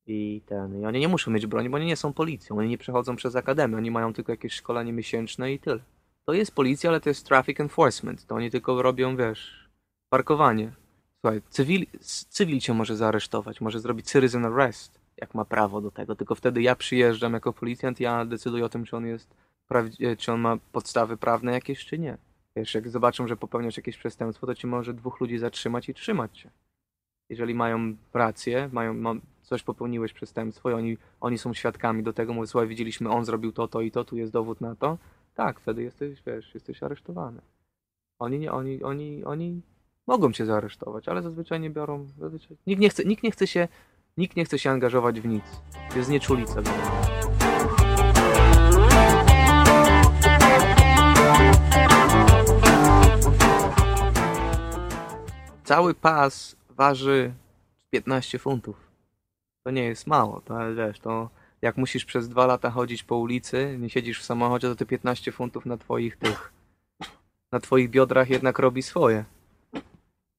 I ten, i oni nie muszą mieć broni, bo oni nie są policją, oni nie przechodzą przez akademię, oni mają tylko jakieś szkolenie miesięczne i tyle. To jest policja, ale to jest traffic enforcement. To oni tylko robią, wiesz, parkowanie. Słuchaj, cywil, cywil cię może zaaresztować, może zrobić citizen arrest, jak ma prawo do tego. Tylko wtedy ja przyjeżdżam jako policjant, ja decyduję o tym, czy on jest, czy on ma podstawy prawne jakieś, czy nie. Wiesz, jak zobaczą, że popełniasz jakieś przestępstwo, to ci może dwóch ludzi zatrzymać i trzymać cię. Jeżeli mają rację, mają, ma, coś popełniłeś przestępstwo i oni, oni są świadkami do tego, mówią, słuchaj, widzieliśmy, on zrobił to, to i to, tu jest dowód na to, tak, wtedy jesteś, wiesz, jesteś aresztowany. Oni nie, oni, oni, oni mogą cię zaaresztować, ale zazwyczaj nie biorą, zazwyczaj... Nikt nie chce, nikt nie chce się, nikt nie chce się angażować w nic. Jest nieczulica. Cały pas waży 15 funtów. To nie jest mało, to wiesz, to jak musisz przez dwa lata chodzić po ulicy, nie siedzisz w samochodzie, to te 15 funtów na twoich tych, na twoich biodrach jednak robi swoje.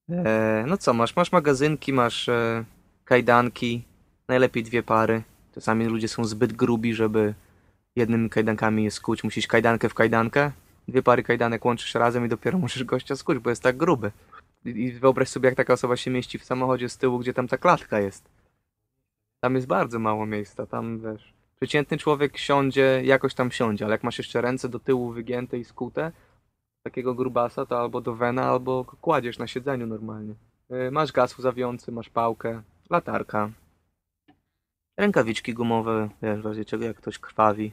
E, no co, masz, masz magazynki, masz e, kajdanki, najlepiej dwie pary. Czasami ludzie są zbyt grubi, żeby jednymi kajdankami je skuć. Musisz kajdankę w kajdankę, dwie pary kajdanek łączysz razem i dopiero musisz gościa skuć, bo jest tak gruby. I wyobraź sobie, jak taka osoba się mieści w samochodzie z tyłu, gdzie tam ta klatka jest. Tam jest bardzo mało miejsca, tam wiesz. Przeciętny człowiek siądzie, jakoś tam siądzie, ale jak masz jeszcze ręce do tyłu wygięte i skute, takiego grubasa, to albo do wena, albo kładziesz na siedzeniu normalnie. Yy, Masz gaz łzawiący, masz pałkę, latarka, rękawiczki gumowe, wiesz, w razie czego jak ktoś krwawi.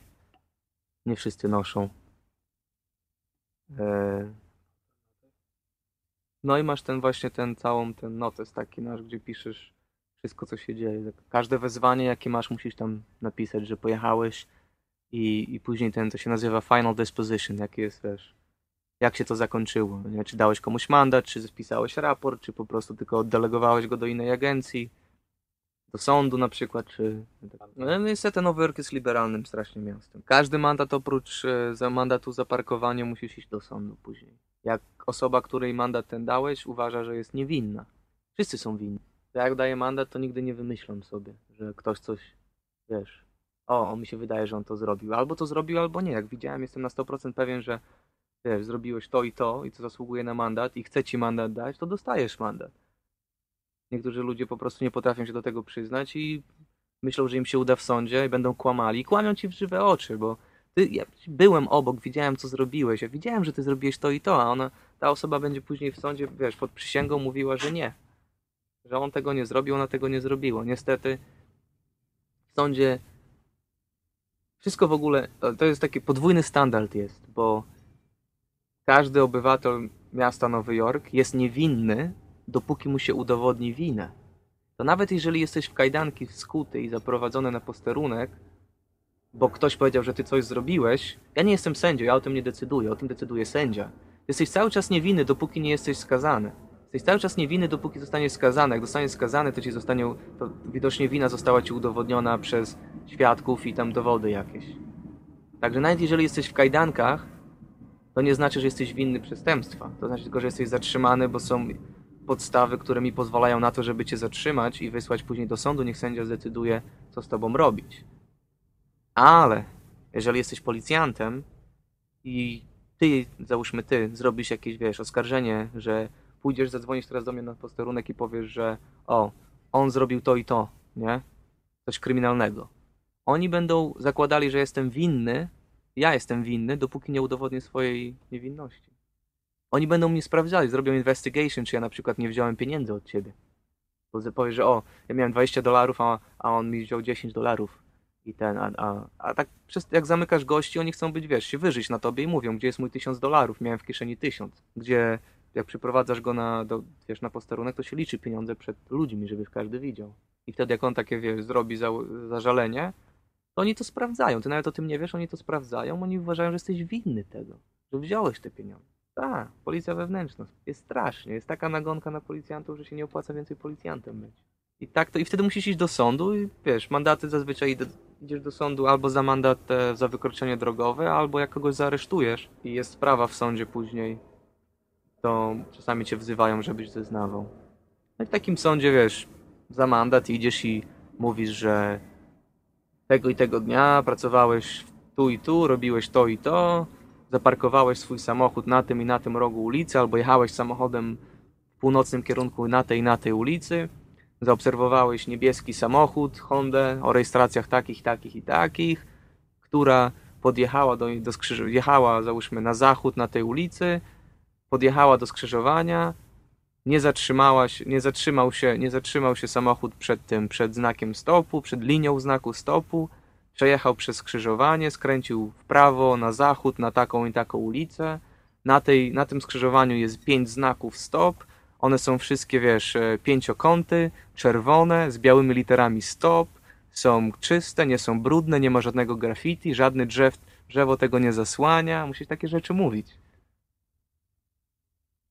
Nie wszyscy noszą. Yy. No i masz ten właśnie ten całą ten notes taki nasz, gdzie piszesz wszystko co się dzieje. Każde wezwanie jakie masz musisz tam napisać, że pojechałeś i, i później ten, co się nazywa final disposition, jaki jest, wiesz, jak się to zakończyło. Nie? Czy dałeś komuś mandat, czy spisałeś raport, czy po prostu tylko oddelegowałeś go do innej agencji, do sądu na przykład, czy... No, niestety Nowy Jork jest liberalnym strasznie miastem. Każdy mandat oprócz e, za mandatu za parkowanie musisz iść do sądu później. Jak osoba, której mandat ten dałeś, uważa, że jest niewinna. Wszyscy są winni. Jak daję mandat, to nigdy nie wymyślam sobie, że ktoś coś, wiesz, o, on mi się wydaje, że on to zrobił. Albo to zrobił, albo nie. Jak widziałem, jestem na 100% pewien, że wiesz, zrobiłeś to i to i to zasługuje na mandat i chce ci mandat dać, to dostajesz mandat. Niektórzy ludzie po prostu nie potrafią się do tego przyznać i myślą, że im się uda w sądzie i będą kłamali. I kłamią ci w żywe oczy, bo ty, ja byłem obok, widziałem co zrobiłeś, ja widziałem, że ty zrobiłeś to i to, a ona, ta osoba będzie później w sądzie, wiesz, pod przysięgą mówiła, że nie. Że on tego nie zrobił, ona tego nie zrobiła. Niestety w sądzie wszystko w ogóle, to- jest taki podwójny standard jest, bo każdy obywatel miasta Nowy Jork jest niewinny, dopóki mu się udowodni winę. To nawet jeżeli jesteś w kajdanki skuty i zaprowadzony na posterunek, bo ktoś powiedział, że ty coś zrobiłeś, ja nie jestem sędzią, ja o tym nie decyduję, o tym decyduje sędzia. Jesteś cały czas niewinny, dopóki nie jesteś skazany. Jesteś cały czas niewinny, dopóki zostaniesz skazany. Jak zostaniesz skazany, to ci zostanie, to widocznie wina została ci udowodniona przez świadków i tam dowody jakieś. Także nawet jeżeli jesteś w kajdankach, to nie znaczy, że jesteś winny przestępstwa. To znaczy tylko, że jesteś zatrzymany, bo są podstawy, które mi pozwalają na to, żeby cię zatrzymać i wysłać później do sądu. Niech sędzia zdecyduje, co z tobą robić. Ale jeżeli jesteś policjantem i ty, załóżmy ty, zrobisz jakieś, wiesz, oskarżenie, że pójdziesz, zadzwonisz teraz do mnie na posterunek i powiesz, że o, on zrobił to i to, nie? Coś kryminalnego. Oni będą zakładali, że jestem winny, ja jestem winny, dopóki nie udowodnię swojej niewinności. Oni będą mnie sprawdzali, zrobią investigation, czy ja na przykład nie wziąłem pieniędzy od ciebie. Bo powiesz, że o, ja miałem 20 dolarów, a, a on mi wziął 10 dolarów. I ten, a, a, a tak przez, jak zamykasz gości, oni chcą być, wiesz, się wyżyć na tobie i mówią, gdzie jest mój 1000 dolarów, miałem w kieszeni 1000. Gdzie jak przyprowadzasz go na, do, wiesz, na posterunek, to się liczy pieniądze przed ludźmi, żeby każdy widział. I wtedy jak on takie, wiesz, zrobi za, zażalenie, to oni to sprawdzają. Ty nawet o tym nie wiesz, oni to sprawdzają, oni uważają, że jesteś winny tego, że wziąłeś te pieniądze. Tak, policja wewnętrzna. Jest strasznie. Jest taka nagonka na policjantów, że się nie opłaca więcej policjantem być. I tak to, i wtedy musisz iść do sądu i wiesz, mandaty zazwyczaj idziesz do sądu albo za mandat e, za wykroczenie drogowe, albo jak kogoś zaaresztujesz i jest sprawa w sądzie później, to czasami cię wzywają, żebyś zeznawał. No i w takim sądzie, wiesz, za mandat idziesz i mówisz, że tego i tego dnia pracowałeś tu i tu, robiłeś to i to, zaparkowałeś swój samochód na tym i na tym rogu ulicy, albo jechałeś samochodem w północnym kierunku na tej i na tej ulicy, zaobserwowałeś niebieski samochód Hondę o rejestracjach takich, takich i takich, która podjechała do, do skrzyż- jechała załóżmy na zachód na tej ulicy, podjechała do skrzyżowania, nie zatrzymała się, nie zatrzymał się, nie zatrzymał się samochód przed tym, przed znakiem stopu, przed linią znaku stopu, przejechał przez skrzyżowanie, skręcił w prawo, na zachód, na taką i taką ulicę. Na, tej, na tym skrzyżowaniu jest pięć znaków stop. One są wszystkie, wiesz, e, pięciokąty, czerwone, z białymi literami stop. Są czyste, nie są brudne, nie ma żadnego graffiti, żadny drzew, drzewo tego nie zasłania. Musisz takie rzeczy mówić.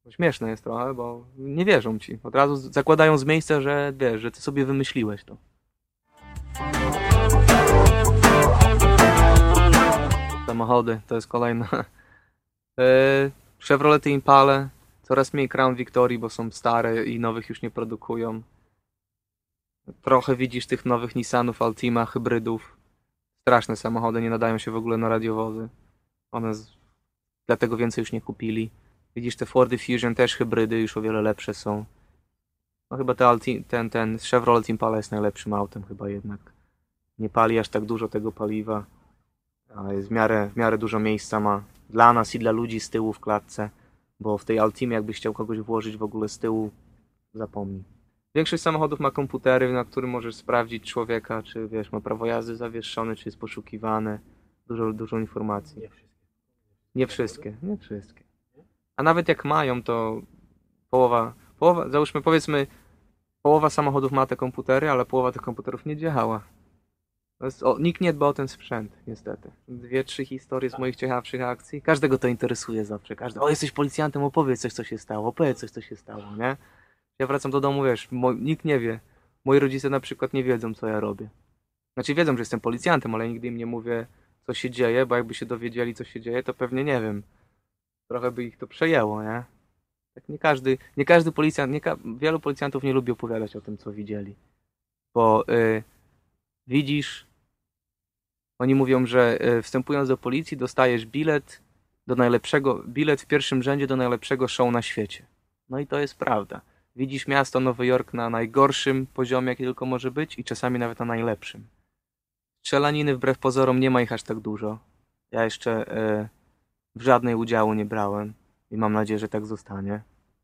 Śmieszne jest trochę, bo nie wierzą ci. Od razu zakładają z miejsca, że wiesz, że ty sobie wymyśliłeś to. Samochody, to jest kolejna. [laughs] Yy, Chevrolety Impale, coraz mniej Crown Victory, bo są stare i nowych już nie produkują. Trochę widzisz tych nowych Nissanów Altima, hybrydów. Straszne samochody, nie nadają się w ogóle na radiowozy. One z... dlatego więcej już nie kupili. Widzisz te Fordy Fusion, też hybrydy, już o wiele lepsze są. No chyba te Alti, ten, ten Chevrolet Impala jest najlepszym autem chyba jednak. Nie pali aż tak dużo tego paliwa, ale jest w miarę, w miarę dużo miejsca ma dla nas i dla ludzi z tyłu w klatce, bo w tej Altimie jakbyś chciał kogoś włożyć w ogóle z tyłu, zapomnij. Większość samochodów ma komputery, na którym możesz sprawdzić człowieka, czy wiesz, ma prawo jazdy zawieszone, czy jest poszukiwane. Dużo, dużo informacji. Nie wszystkie, nie wszystkie. A nawet jak mają, to połowa, połowa, załóżmy powiedzmy, połowa samochodów ma te komputery, ale połowa tych komputerów nie działa. Jest, o, nikt nie dba o ten sprzęt, niestety. Dwie, trzy historie z moich ciekawszych akcji. Każdego to interesuje zawsze. Każdy, o, jesteś policjantem, opowiedz coś, co się stało, opowiedz coś, co się stało, nie? Ja wracam do domu, wiesz, mo, nikt nie wie. Moi rodzice na przykład nie wiedzą, co ja robię. Znaczy wiedzą, że jestem policjantem, ale nigdy im nie mówię, co się dzieje, bo jakby się dowiedzieli, co się dzieje, to pewnie nie wiem. Trochę by ich to przejęło, nie? Tak nie każdy, nie każdy policjant, nie ka wielu policjantów nie lubi opowiadać o tym, co widzieli. Bo y, widzisz, oni mówią, że y, wstępując do policji dostajesz bilet do najlepszego, bilet w pierwszym rzędzie do najlepszego show na świecie. No i to jest prawda. Widzisz miasto Nowy Jork na najgorszym poziomie, jaki tylko może być i czasami nawet na najlepszym. Strzelaniny wbrew pozorom nie ma ich aż tak dużo. Ja jeszcze y, w żadnej udziału nie brałem i mam nadzieję, że tak zostanie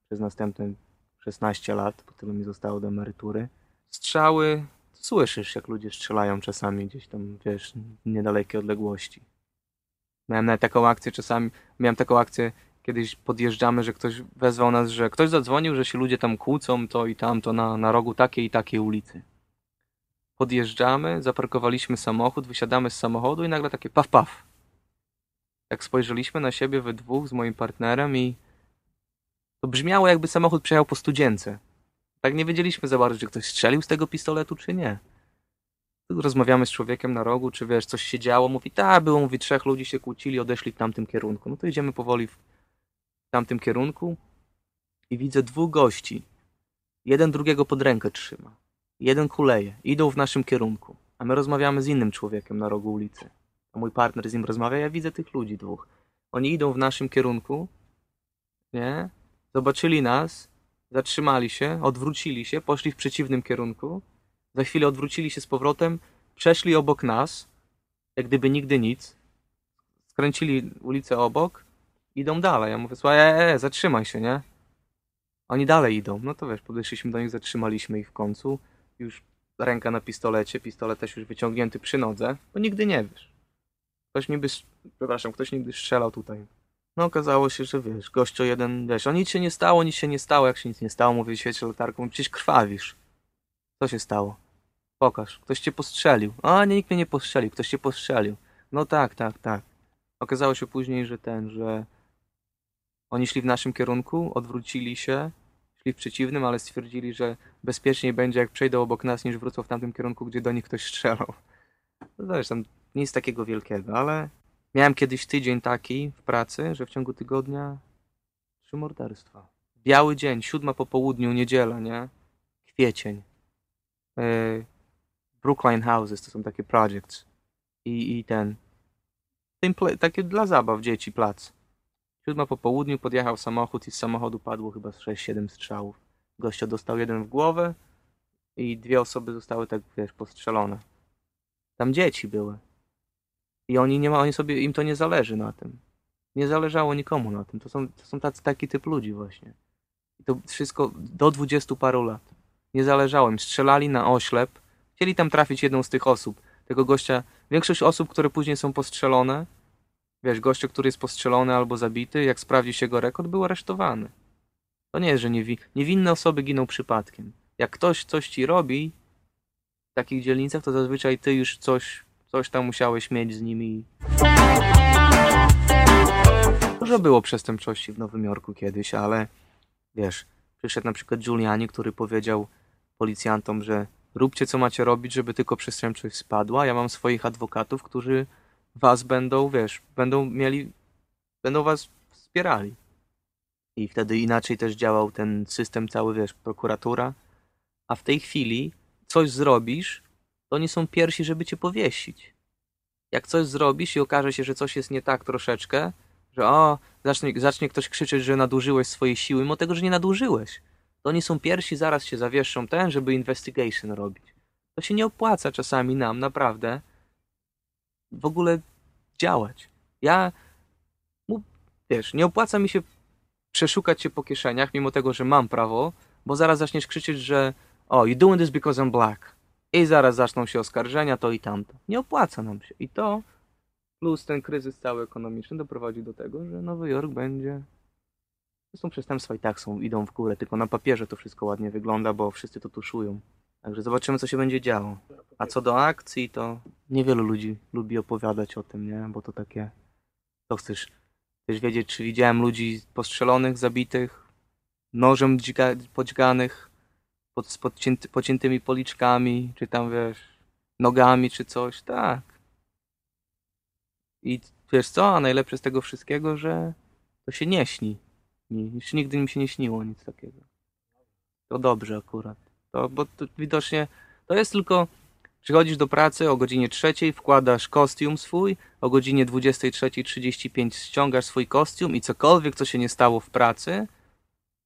przez następne 16 lat, bo tyle mi zostało do emerytury. Strzały, słyszysz jak ludzie strzelają czasami gdzieś tam, wiesz, w niedalekiej odległości. Miałem nawet taką akcję czasami, miałem taką akcję, kiedyś podjeżdżamy, że ktoś wezwał nas, że ktoś zadzwonił, że się ludzie tam kłócą, to i tamto na, na rogu takiej i takiej ulicy. Podjeżdżamy, zaparkowaliśmy samochód, wysiadamy z samochodu i nagle takie paf, paf. Jak spojrzeliśmy na siebie we dwóch z moim partnerem i To brzmiało jakby samochód przejechał po studzience. Tak nie wiedzieliśmy za bardzo, czy ktoś strzelił z tego pistoletu, czy nie. Rozmawiamy z człowiekiem na rogu, czy wiesz, coś się działo. Mówi, tak, było, mówi, trzech ludzi się kłócili, odeszli w tamtym kierunku. No to idziemy powoli w tamtym kierunku i widzę dwóch gości. Jeden drugiego pod rękę trzyma. Jeden kuleje. Idą w naszym kierunku. A my rozmawiamy z innym człowiekiem na rogu ulicy. Mój partner z nim rozmawia, ja widzę tych ludzi dwóch. Oni idą w naszym kierunku, nie? Zobaczyli nas, zatrzymali się, odwrócili się, poszli w przeciwnym kierunku. Za chwilę odwrócili się z powrotem, przeszli obok nas, jak gdyby nigdy nic. Skręcili ulicę obok, idą dalej. Ja mówię, słuchaj, e, e, zatrzymaj się, nie? Oni dalej idą. No to wiesz, podeszliśmy do nich, zatrzymaliśmy ich w końcu. Już ręka na pistolecie, pistolet też już wyciągnięty przy nodze, bo nigdy nie wiesz. Ktoś niby, sz- przepraszam, ktoś niby strzelał tutaj. No okazało się, że wiesz, gościu jeden, wiesz, o nic się nie stało, nic się nie stało, jak się nic nie stało, mówię, świecie latarką, przecież krwawisz. Co się stało? Pokaż, ktoś cię postrzelił. A, nie, nikt mnie nie postrzelił, ktoś cię postrzelił. No tak, tak, tak. Okazało się później, że ten, że oni szli w naszym kierunku, odwrócili się, szli w przeciwnym, ale stwierdzili, że bezpieczniej będzie, jak przejdą obok nas, niż wrócą w tamtym kierunku, gdzie do nich ktoś strzelał. No wiesz, tam nic takiego wielkiego, ale miałem kiedyś tydzień taki w pracy, że w ciągu tygodnia trzy morderstwa. Biały dzień, siódma po południu, niedziela, nie? Kwiecień. Yy, Brookline Houses to są takie projects. I, i ten. Ple- takie dla zabaw dzieci plac. Siódma po południu podjechał samochód i z samochodu padło chyba z 6-7 strzałów. Gościa dostał jeden w głowę i dwie osoby zostały tak, wiesz, postrzelone. Tam dzieci były. I oni nie ma, oni sobie, im to nie zależy na tym. Nie zależało nikomu na tym. To są, to są tacy, taki typ ludzi właśnie. I to wszystko do dwudziestu paru lat. Nie zależało im. Strzelali na oślep. Chcieli tam trafić jedną z tych osób. Tego gościa, większość osób, które później są postrzelone, wiesz, gościu, który jest postrzelony albo zabity, jak sprawdzi się jego rekord, był aresztowany. To nie jest, że niewi niewinne osoby giną przypadkiem. Jak ktoś coś ci robi w takich dzielnicach, to zazwyczaj ty już coś, coś tam musiałeś mieć z nimi. Dużo było przestępczości w Nowym Jorku kiedyś, ale wiesz, przyszedł na przykład Giuliani, który powiedział policjantom, że róbcie co macie robić, żeby tylko przestępczość spadła. Ja mam swoich adwokatów, którzy was będą, wiesz, będą mieli, będą was wspierali. I wtedy inaczej też działał ten system cały, wiesz, prokuratura. A w tej chwili coś zrobisz, to oni są pierwsi, żeby cię powiesić. Jak coś zrobisz i okaże się, że coś jest nie tak troszeczkę, że o, zacznie, zacznie ktoś krzyczeć, że nadużyłeś swojej siły, mimo tego, że nie nadużyłeś. To oni są pierwsi, zaraz się zawieszą ten, żeby investigation robić. To się nie opłaca czasami nam, naprawdę, w ogóle działać. Ja, wiesz, nie opłaca mi się przeszukać się po kieszeniach, mimo tego, że mam prawo, bo zaraz zaczniesz krzyczeć, że o, you doing this because I'm black. I zaraz zaczną się oskarżenia, to i tamto. Nie opłaca nam się. I to, plus ten kryzys cały ekonomiczny doprowadzi do tego, że Nowy Jork będzie... Zresztą przestępstwa i tak są, idą w górę, tylko na papierze to wszystko ładnie wygląda, bo wszyscy to tuszują. Także zobaczymy, co się będzie działo. A co do akcji, to niewielu ludzi lubi opowiadać o tym, nie? Bo to takie... To chcesz, chcesz wiedzieć, czy widziałem ludzi postrzelonych, zabitych, nożem dźga, podźganych, pod, z podcięty, pociętymi policzkami, czy tam, wiesz, nogami, czy coś. Tak. I wiesz co? A najlepsze z tego wszystkiego, że to się nie śni. Jeszcze nigdy mi się nie śniło nic takiego. To dobrze akurat. To, bo to widocznie to jest tylko przychodzisz do pracy o godzinie trzeciej, wkładasz kostium swój, o godzinie 23.35 ściągasz swój kostium i cokolwiek, co się nie stało w pracy,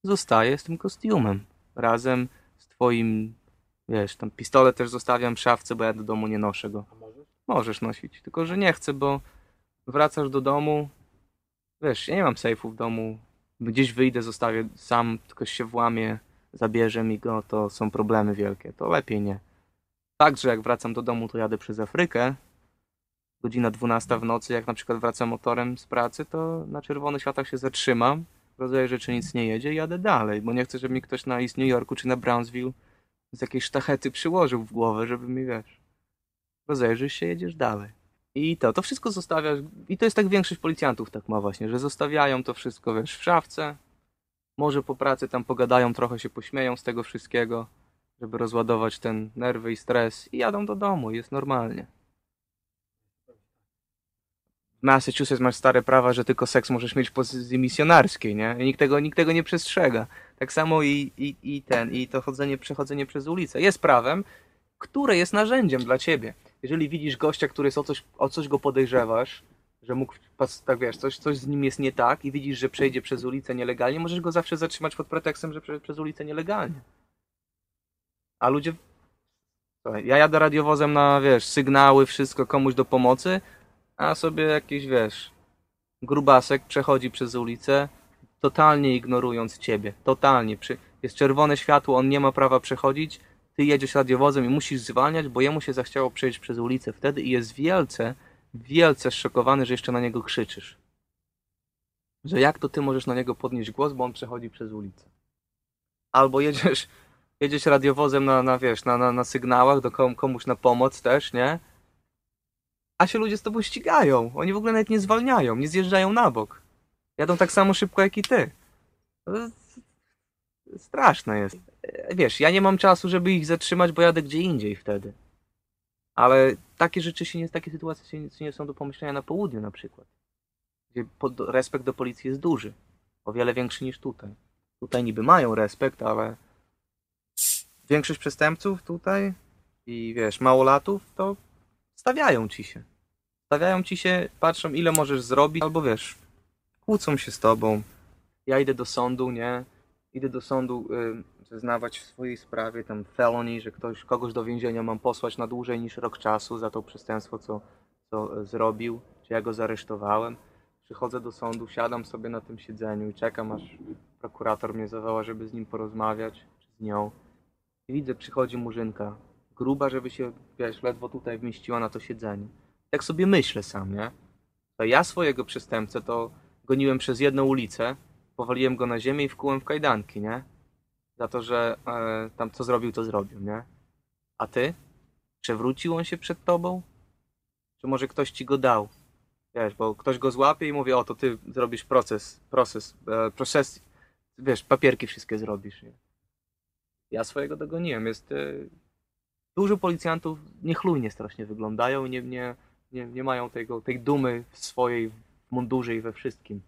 zostaje z tym kostiumem. Razem z twoim, wiesz, tam pistolet też zostawiam w szafce, bo ja do domu nie noszę go. Możesz nosić, tylko że nie chcę, bo wracasz do domu, wiesz, ja nie mam sejfu w domu, gdzieś wyjdę, zostawię sam, ktoś się włamie, zabierze mi go, to są problemy wielkie, to lepiej nie. Fakt, że jak wracam do domu, to jadę przez Afrykę, godzina 12 w nocy, jak na przykład wracam motorem z pracy, to na czerwonych światach się zatrzymam, rozejrzę, czy nic nie jedzie i jadę dalej, bo nie chcę, żeby mi ktoś na East New Yorku czy na Brownsville z jakiejś sztachety przyłożył w głowę, żeby mi, wiesz, rozejrzysz się, jedziesz dalej. I to, to wszystko zostawiasz, i to jest tak większość policjantów tak ma właśnie, że zostawiają to wszystko, wiesz, w szafce, Może po pracy tam pogadają, trochę się pośmieją z tego wszystkiego, żeby rozładować ten nerwy i stres i jadą do domu, jest normalnie. Massachusetts masz stare prawa, że tylko seks możesz mieć w pozycji misjonarskiej, nie? I nikt tego, nikt tego nie przestrzega. Tak samo i, i, i ten, i to chodzenie, przechodzenie przez ulicę jest prawem, które jest narzędziem dla ciebie. Jeżeli widzisz gościa, który jest o coś, o coś go podejrzewasz, że mógł, tak wiesz, coś, coś z nim jest nie tak i widzisz, że przejdzie przez ulicę nielegalnie, możesz go zawsze zatrzymać pod pretekstem, że przejdzie przez ulicę nielegalnie. A ludzie... Ja jadę radiowozem na, wiesz, sygnały, wszystko komuś do pomocy, a sobie jakiś, wiesz, grubasek przechodzi przez ulicę, totalnie ignorując ciebie. Totalnie. Jest czerwone światło, on nie ma prawa przechodzić, ty jedziesz radiowozem i musisz zwalniać, bo jemu się zachciało przejść przez ulicę wtedy i jest wielce, wielce zszokowany, że jeszcze na niego krzyczysz. Że jak to ty możesz na niego podnieść głos, bo on przechodzi przez ulicę. Albo jedziesz, jedziesz radiowozem na, na wiesz, na, na, na sygnałach do kom, komuś na pomoc też, nie? A się ludzie z tobą ścigają. Oni w ogóle nawet nie zwalniają, nie zjeżdżają na bok. Jadą tak samo szybko jak i ty. Straszne jest. Wiesz, ja nie mam czasu, żeby ich zatrzymać, bo jadę gdzie indziej wtedy. Ale takie rzeczy się nie, takie sytuacje się nie, się nie są do pomyślenia na południu na przykład. Gdzie pod, respekt do policji jest duży. O wiele większy niż tutaj. Tutaj niby mają respekt, ale większość przestępców tutaj i wiesz, małolatów to stawiają ci się. Stawiają ci się, patrzą ile możesz zrobić, albo wiesz, kłócą się z tobą. Ja idę do sądu, nie? Idę do sądu y, zeznawać w swojej sprawie tam felony, że ktoś, kogoś do więzienia mam posłać na dłużej niż rok czasu za to przestępstwo, co, co e, zrobił, czy ja go zaresztowałem. Przychodzę do sądu, siadam sobie na tym siedzeniu i czekam, aż prokurator mnie zawoła, żeby z nim porozmawiać, czy z nią. I widzę, przychodzi murzynka, gruba, żeby się, wiesz, ledwo tutaj wmieściła na to siedzenie. Tak sobie myślę sam, nie? To ja swojego przestępcę to goniłem przez jedną ulicę, powaliłem go na ziemię i wkułem w kajdanki, nie? Za to, że e, tam co zrobił, to zrobił, nie? A ty? Przewrócił on się przed tobą? Czy może ktoś ci go dał? Wiesz, bo ktoś go złapie i mówi, o to ty zrobisz proces, proces, e, proces, wiesz, papierki wszystkie zrobisz, nie? Ja swojego dogoniłem, jest... E, dużo policjantów niechlujnie strasznie wyglądają nie, nie, nie, nie mają tego, tej dumy w swojej mundurze i we wszystkim.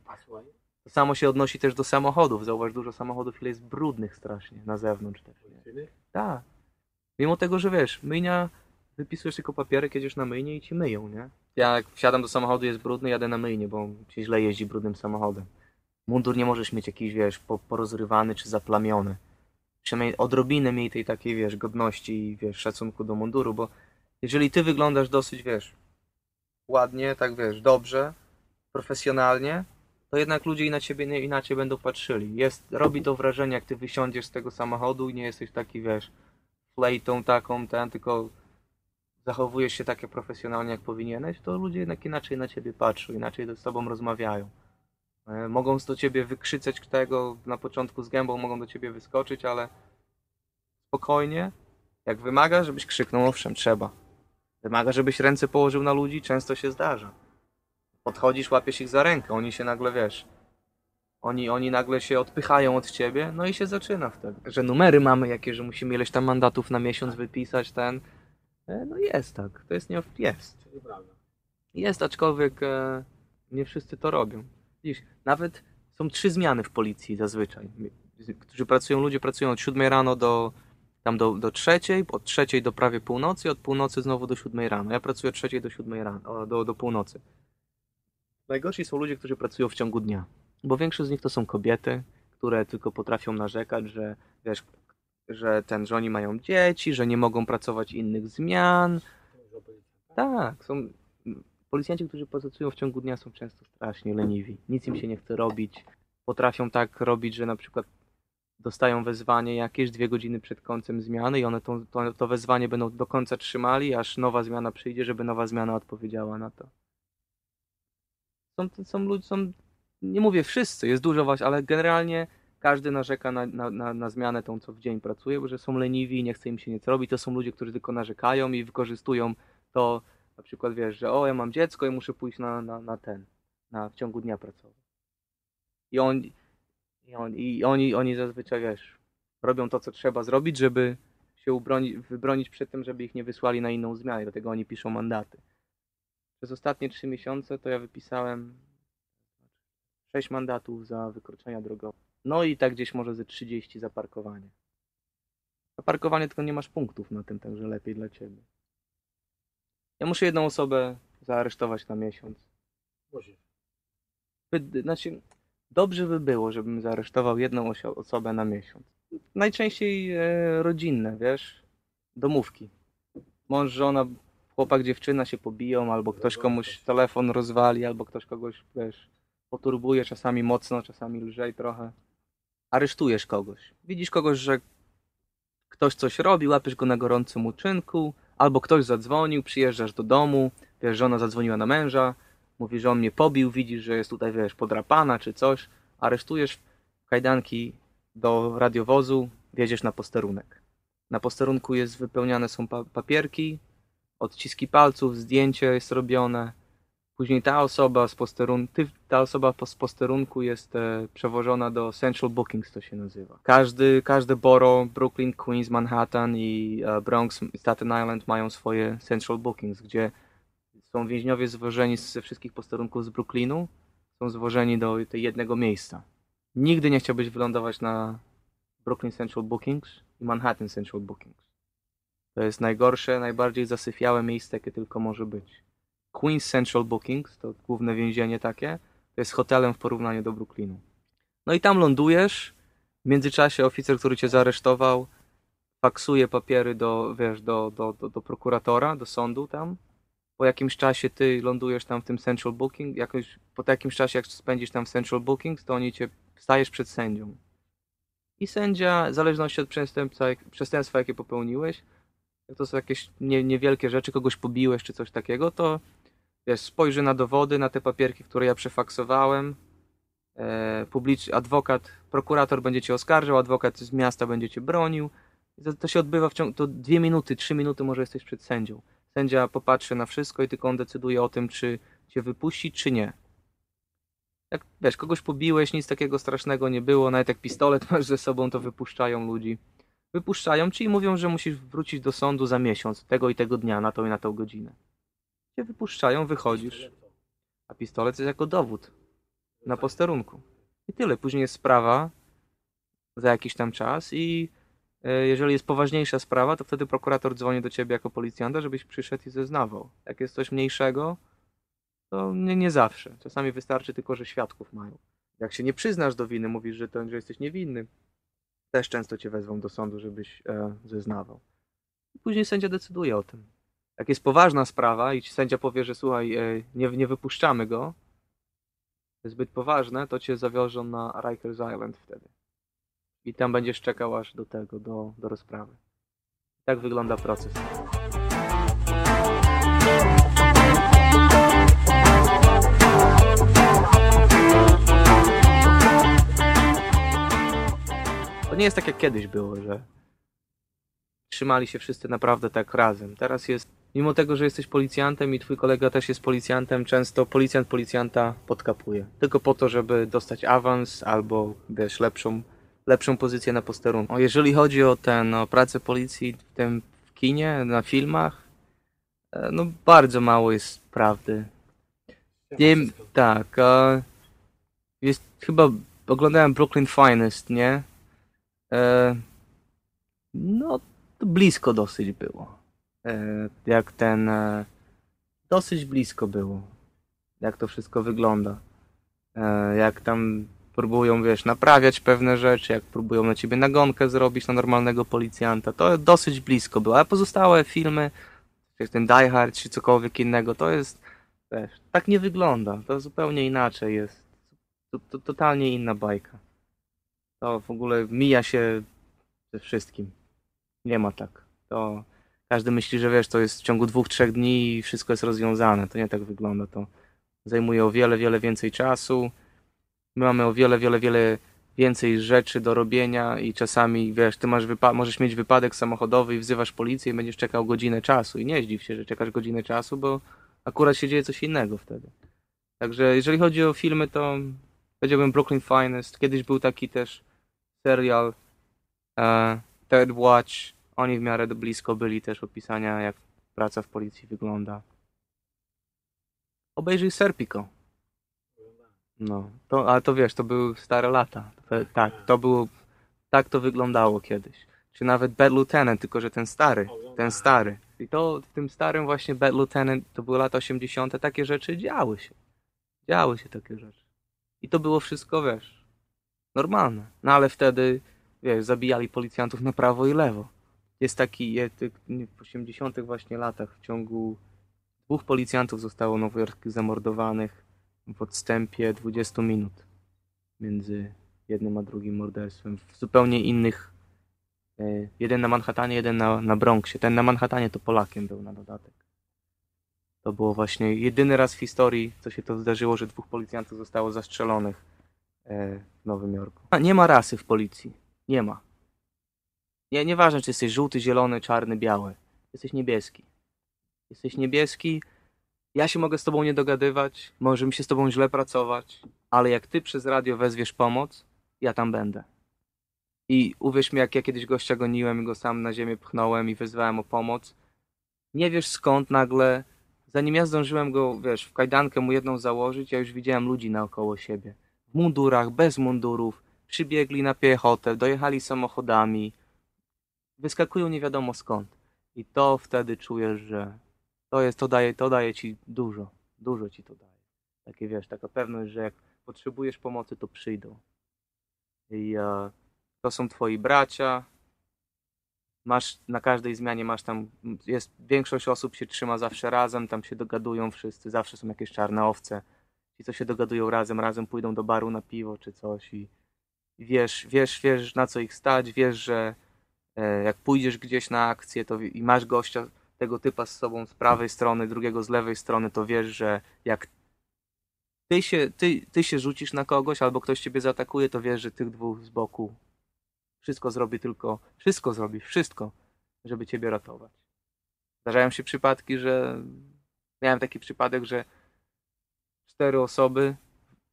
To samo się odnosi też do samochodów. Zauważ, dużo samochodów ile jest brudnych strasznie na zewnątrz też. Nie? Tak. Mimo tego, że wiesz, myjnia, wypisujesz tylko papierek, jedziesz na myjnię i ci myją, nie? Ja jak wsiadam do samochodu, jest brudny, jadę na myjnię, bo się źle jeździ brudnym samochodem. Mundur nie możesz mieć jakiś, wiesz, po, porozrywany czy zaplamiony. Przynajmniej odrobinę miej tej takiej, wiesz, godności i, wiesz, szacunku do munduru, bo jeżeli ty wyglądasz dosyć, wiesz, ładnie, tak, wiesz, dobrze, profesjonalnie, to jednak ludzie na ciebie nie- inaczej będą patrzyli. Jest, robi to wrażenie, jak ty wysiądziesz z tego samochodu i nie jesteś taki, wiesz, flejtą taką, ten, tylko zachowujesz się tak jak profesjonalnie, jak powinieneś, to ludzie jednak inaczej na ciebie patrzą, inaczej z tobą rozmawiają. E, Mogą do ciebie wykrzycać tego na początku z gębą, mogą do ciebie wyskoczyć, ale spokojnie, jak wymaga, żebyś krzyknął, owszem, trzeba. Wymaga, żebyś ręce położył na ludzi, często się zdarza podchodzisz, łapiesz ich za rękę, oni się nagle, wiesz, oni, oni nagle się odpychają od ciebie, no i się zaczyna wtedy. Że numery mamy jakieś, że musimy ileś tam mandatów na miesiąc wypisać, ten, e, no jest tak, to jest nie, jest. Jest, aczkolwiek e, nie wszyscy to robią. Widzisz, nawet są trzy zmiany w policji zazwyczaj, którzy pracują, ludzie pracują od 7 rano do tam do, do trzeciej, od trzeciej do prawie północy, od północy znowu do siódmej rano. Ja pracuję od trzeciej do siódmej rano, do, do północy. Najgorsi są ludzie, którzy pracują w ciągu dnia, bo większość z nich to są kobiety, które tylko potrafią narzekać, że wiesz, że ten, że mają dzieci, że nie mogą pracować innych zmian. Tak, są policjanci, którzy pracują w ciągu dnia są często strasznie leniwi. Nic im się nie chce robić. Potrafią tak robić, że na przykład dostają wezwanie jakieś dwie godziny przed końcem zmiany i one to, to, to wezwanie będą do końca trzymali, aż nowa zmiana przyjdzie, żeby nowa zmiana odpowiedziała na to. Są, są ludzie, są, nie mówię wszyscy, jest dużo was, ale generalnie każdy narzeka na, na, na, na zmianę tą, co w dzień pracuje, bo że są leniwi i nie chce im się nic robić. To są ludzie, którzy tylko narzekają i wykorzystują to, na przykład wiesz, że o, ja mam dziecko i muszę pójść na, na, na ten, na, w ciągu dnia pracować. I on, I, on, i oni, oni zazwyczaj, wiesz, robią to, co trzeba zrobić, żeby się ubronić, wybronić przed tym, żeby ich nie wysłali na inną zmianę. Dlatego oni piszą mandaty. Przez ostatnie trzy miesiące to ja wypisałem 6 mandatów za wykroczenia drogowe. No i tak gdzieś może ze 30 za parkowanie. Za parkowanie tylko nie masz punktów na tym, także lepiej dla ciebie. Ja muszę jedną osobę zaaresztować na miesiąc. By, znaczy, dobrze by było, żebym zaaresztował jedną osobę na miesiąc. Najczęściej e, rodzinne, wiesz, domówki. Mąż, żona, chłopak, dziewczyna się pobiją, albo ktoś komuś telefon rozwali, albo ktoś kogoś, wiesz, poturbuje, czasami mocno, czasami lżej trochę. Aresztujesz kogoś. Widzisz kogoś, że ktoś coś robi, łapiesz go na gorącym uczynku, albo ktoś zadzwonił, przyjeżdżasz do domu, wiesz, żona zadzwoniła na męża, mówi, że on mnie pobił, widzisz, że jest tutaj, wiesz, podrapana czy coś, aresztujesz kajdanki do radiowozu, wjedziesz na posterunek. Na posterunku jest wypełniane są pa papierki, odciski palców, zdjęcie jest robione. Później ta osoba z posterunku, ta osoba z posterunku jest e, przewożona do Central Bookings, to się nazywa. Każdy, każde borough, Brooklyn, Queens, Manhattan i e, Bronx, Staten Island mają swoje Central Bookings, gdzie są więźniowie zwożeni ze wszystkich posterunków z Brooklynu, są zwożeni do tej jednego miejsca. Nigdy nie chciałbyś wylądować na Brooklyn Central Bookings i Manhattan Central Bookings. To jest najgorsze, najbardziej zasyfiałe miejsce, jakie tylko może być. Queens Central Bookings, to główne więzienie takie, to jest hotelem w porównaniu do Brooklynu. No i tam lądujesz, w międzyczasie oficer, który cię zaaresztował, faksuje papiery do, wiesz, do, do, do, do prokuratora, do sądu tam. Po jakimś czasie ty lądujesz tam w tym Central Booking, jakoś, po jakimś czasie jak spędzisz tam w Central Bookings, to oni cię, stajesz przed sędzią. I sędzia, w zależności od przestępstwa, przestępstwa jakie popełniłeś, to są jakieś nie, niewielkie rzeczy, kogoś pobiłeś czy coś takiego, to wiesz, spojrzy na dowody, na te papierki, które ja przefaksowałem, e, publicz, adwokat, prokurator będzie cię oskarżał, adwokat z miasta będzie cię bronił. To, to się odbywa w ciągu, to dwie minuty, trzy minuty może jesteś przed sędzią. Sędzia popatrzy na wszystko i tylko on decyduje o tym, czy cię wypuści, czy nie. Jak wiesz, kogoś pobiłeś, nic takiego strasznego nie było, nawet jak pistolet masz ze sobą, to wypuszczają ludzi. Wypuszczają ci i mówią, że musisz wrócić do sądu za miesiąc, tego i tego dnia, na tą i na tą godzinę. Cię wypuszczają, wychodzisz. A pistolet jest jako dowód na posterunku. I tyle. Później jest sprawa za jakiś tam czas i jeżeli jest poważniejsza sprawa, to wtedy prokurator dzwoni do ciebie jako policjanta, żebyś przyszedł i zeznawał. Jak jest coś mniejszego, to nie, nie zawsze. Czasami wystarczy tylko, że świadków mają. Jak się nie przyznasz do winy, mówisz, że, to, że jesteś niewinny, też często cię wezwą do sądu, żebyś e, zeznawał. I później sędzia decyduje o tym. Jak jest poważna sprawa i sędzia powie, że słuchaj, e, nie, nie wypuszczamy go, jest zbyt poważne, to cię zawiążą na Rikers Island wtedy. I tam będziesz czekał aż do tego, do, do rozprawy. Tak wygląda proces. To nie jest tak jak kiedyś było, że trzymali się wszyscy naprawdę tak razem. Teraz jest, mimo tego, że jesteś policjantem i twój kolega też jest policjantem, często policjant policjanta podkapuje. Tylko po to, żeby dostać awans albo, wiesz, lepszą, lepszą pozycję na posterunku. Jeżeli chodzi o ten, o pracę policji w tym w kinie, na filmach, e, no bardzo mało jest prawdy. Wiem, tak, jest chyba, oglądałem Brooklyn Finest, nie? E, no, to blisko dosyć było. E, jak ten. Dosyć blisko było. Jak to wszystko wygląda. Jak tam próbują, wiesz, naprawiać pewne rzeczy, jak próbują na ciebie nagonkę zrobić na normalnego policjanta. To dosyć blisko było. A pozostałe filmy, jak ten Die Hard czy cokolwiek innego, to jest. Wiesz, tak nie wygląda. To zupełnie inaczej jest. To, to totalnie inna bajka. To w ogóle mija się ze wszystkim. Nie ma tak. To każdy myśli, że wiesz, to jest w ciągu dwóch, trzech dni i wszystko jest rozwiązane. To nie tak wygląda. To zajmuje o wiele, wiele więcej czasu. My mamy o wiele, wiele, wiele więcej rzeczy do robienia i czasami, wiesz, ty masz możesz mieć wypadek samochodowy i wzywasz policję i będziesz czekał godzinę czasu. I nie zdziw się, że czekasz godzinę czasu, bo akurat się dzieje coś innego wtedy. Także jeżeli chodzi o filmy, to Powiedziałbym Brooklyn Finest. Kiedyś był taki też serial e, Third Watch. Oni w miarę blisko byli też opisania, jak praca w policji wygląda. Obejrzyj Serpico. No, to, ale to wiesz, to były stare lata. Tak, to było, tak to wyglądało kiedyś. Czy nawet Bad Lieutenant, tylko że ten stary, ten stary. I to w tym starym właśnie Bad Lieutenant, to były lata 80., takie rzeczy działy się. Działy się takie rzeczy. I to było wszystko, wiesz, normalne. No ale wtedy, wiesz, zabijali policjantów na prawo i lewo. Jest taki, w 80 właśnie latach w ciągu dwóch policjantów zostało nowojorskich zamordowanych w odstępie 20 minut między jednym a drugim morderstwem w zupełnie innych e, jeden na Manhattanie, jeden na, na Bronxie. Ten na Manhattanie to Polakiem był na dodatek. To było właśnie jedyny raz w historii, co się to zdarzyło, że dwóch policjantów zostało zastrzelonych e, w Nowym Jorku. A, Nie ma rasy w policji. Nie ma. Nie, nieważne, czy jesteś żółty, zielony, czarny, biały. Jesteś niebieski. Jesteś niebieski, ja się mogę z tobą nie dogadywać, może mi się z tobą źle pracować, ale jak ty przez radio wezwiesz pomoc, ja tam będę. I uwierz mi, jak ja kiedyś gościa goniłem i go sam na ziemię pchnąłem i wezwałem o pomoc, nie wiesz skąd nagle, zanim ja zdążyłem go, wiesz, w kajdankę mu jedną założyć, ja już widziałem ludzi naokoło siebie. W mundurach, bez mundurów, przybiegli na piechotę, dojechali samochodami, wyskakują nie wiadomo skąd. I to wtedy czujesz, że to jest, to daje, to daje ci dużo, dużo ci to daje. Takie wiesz, taka pewność, że jak potrzebujesz pomocy, to przyjdą. I e, to są twoi bracia. Masz na każdej zmianie masz tam, jest większość osób się trzyma zawsze razem, tam się dogadują wszyscy, zawsze są jakieś czarne owce. Ci, co się dogadują razem, razem pójdą do baru na piwo czy coś i wiesz, wiesz, wiesz na co ich stać, wiesz, że e, jak pójdziesz gdzieś na akcję to i masz gościa tego typa z sobą z prawej strony, drugiego z lewej strony, to wiesz, że jak ty się, ty, ty się rzucisz na kogoś albo ktoś ciebie zaatakuje, to wiesz, że tych dwóch z boku wszystko zrobi tylko, wszystko zrobi, wszystko, żeby ciebie ratować. Zdarzają się przypadki, że miałem taki przypadek, że cztery osoby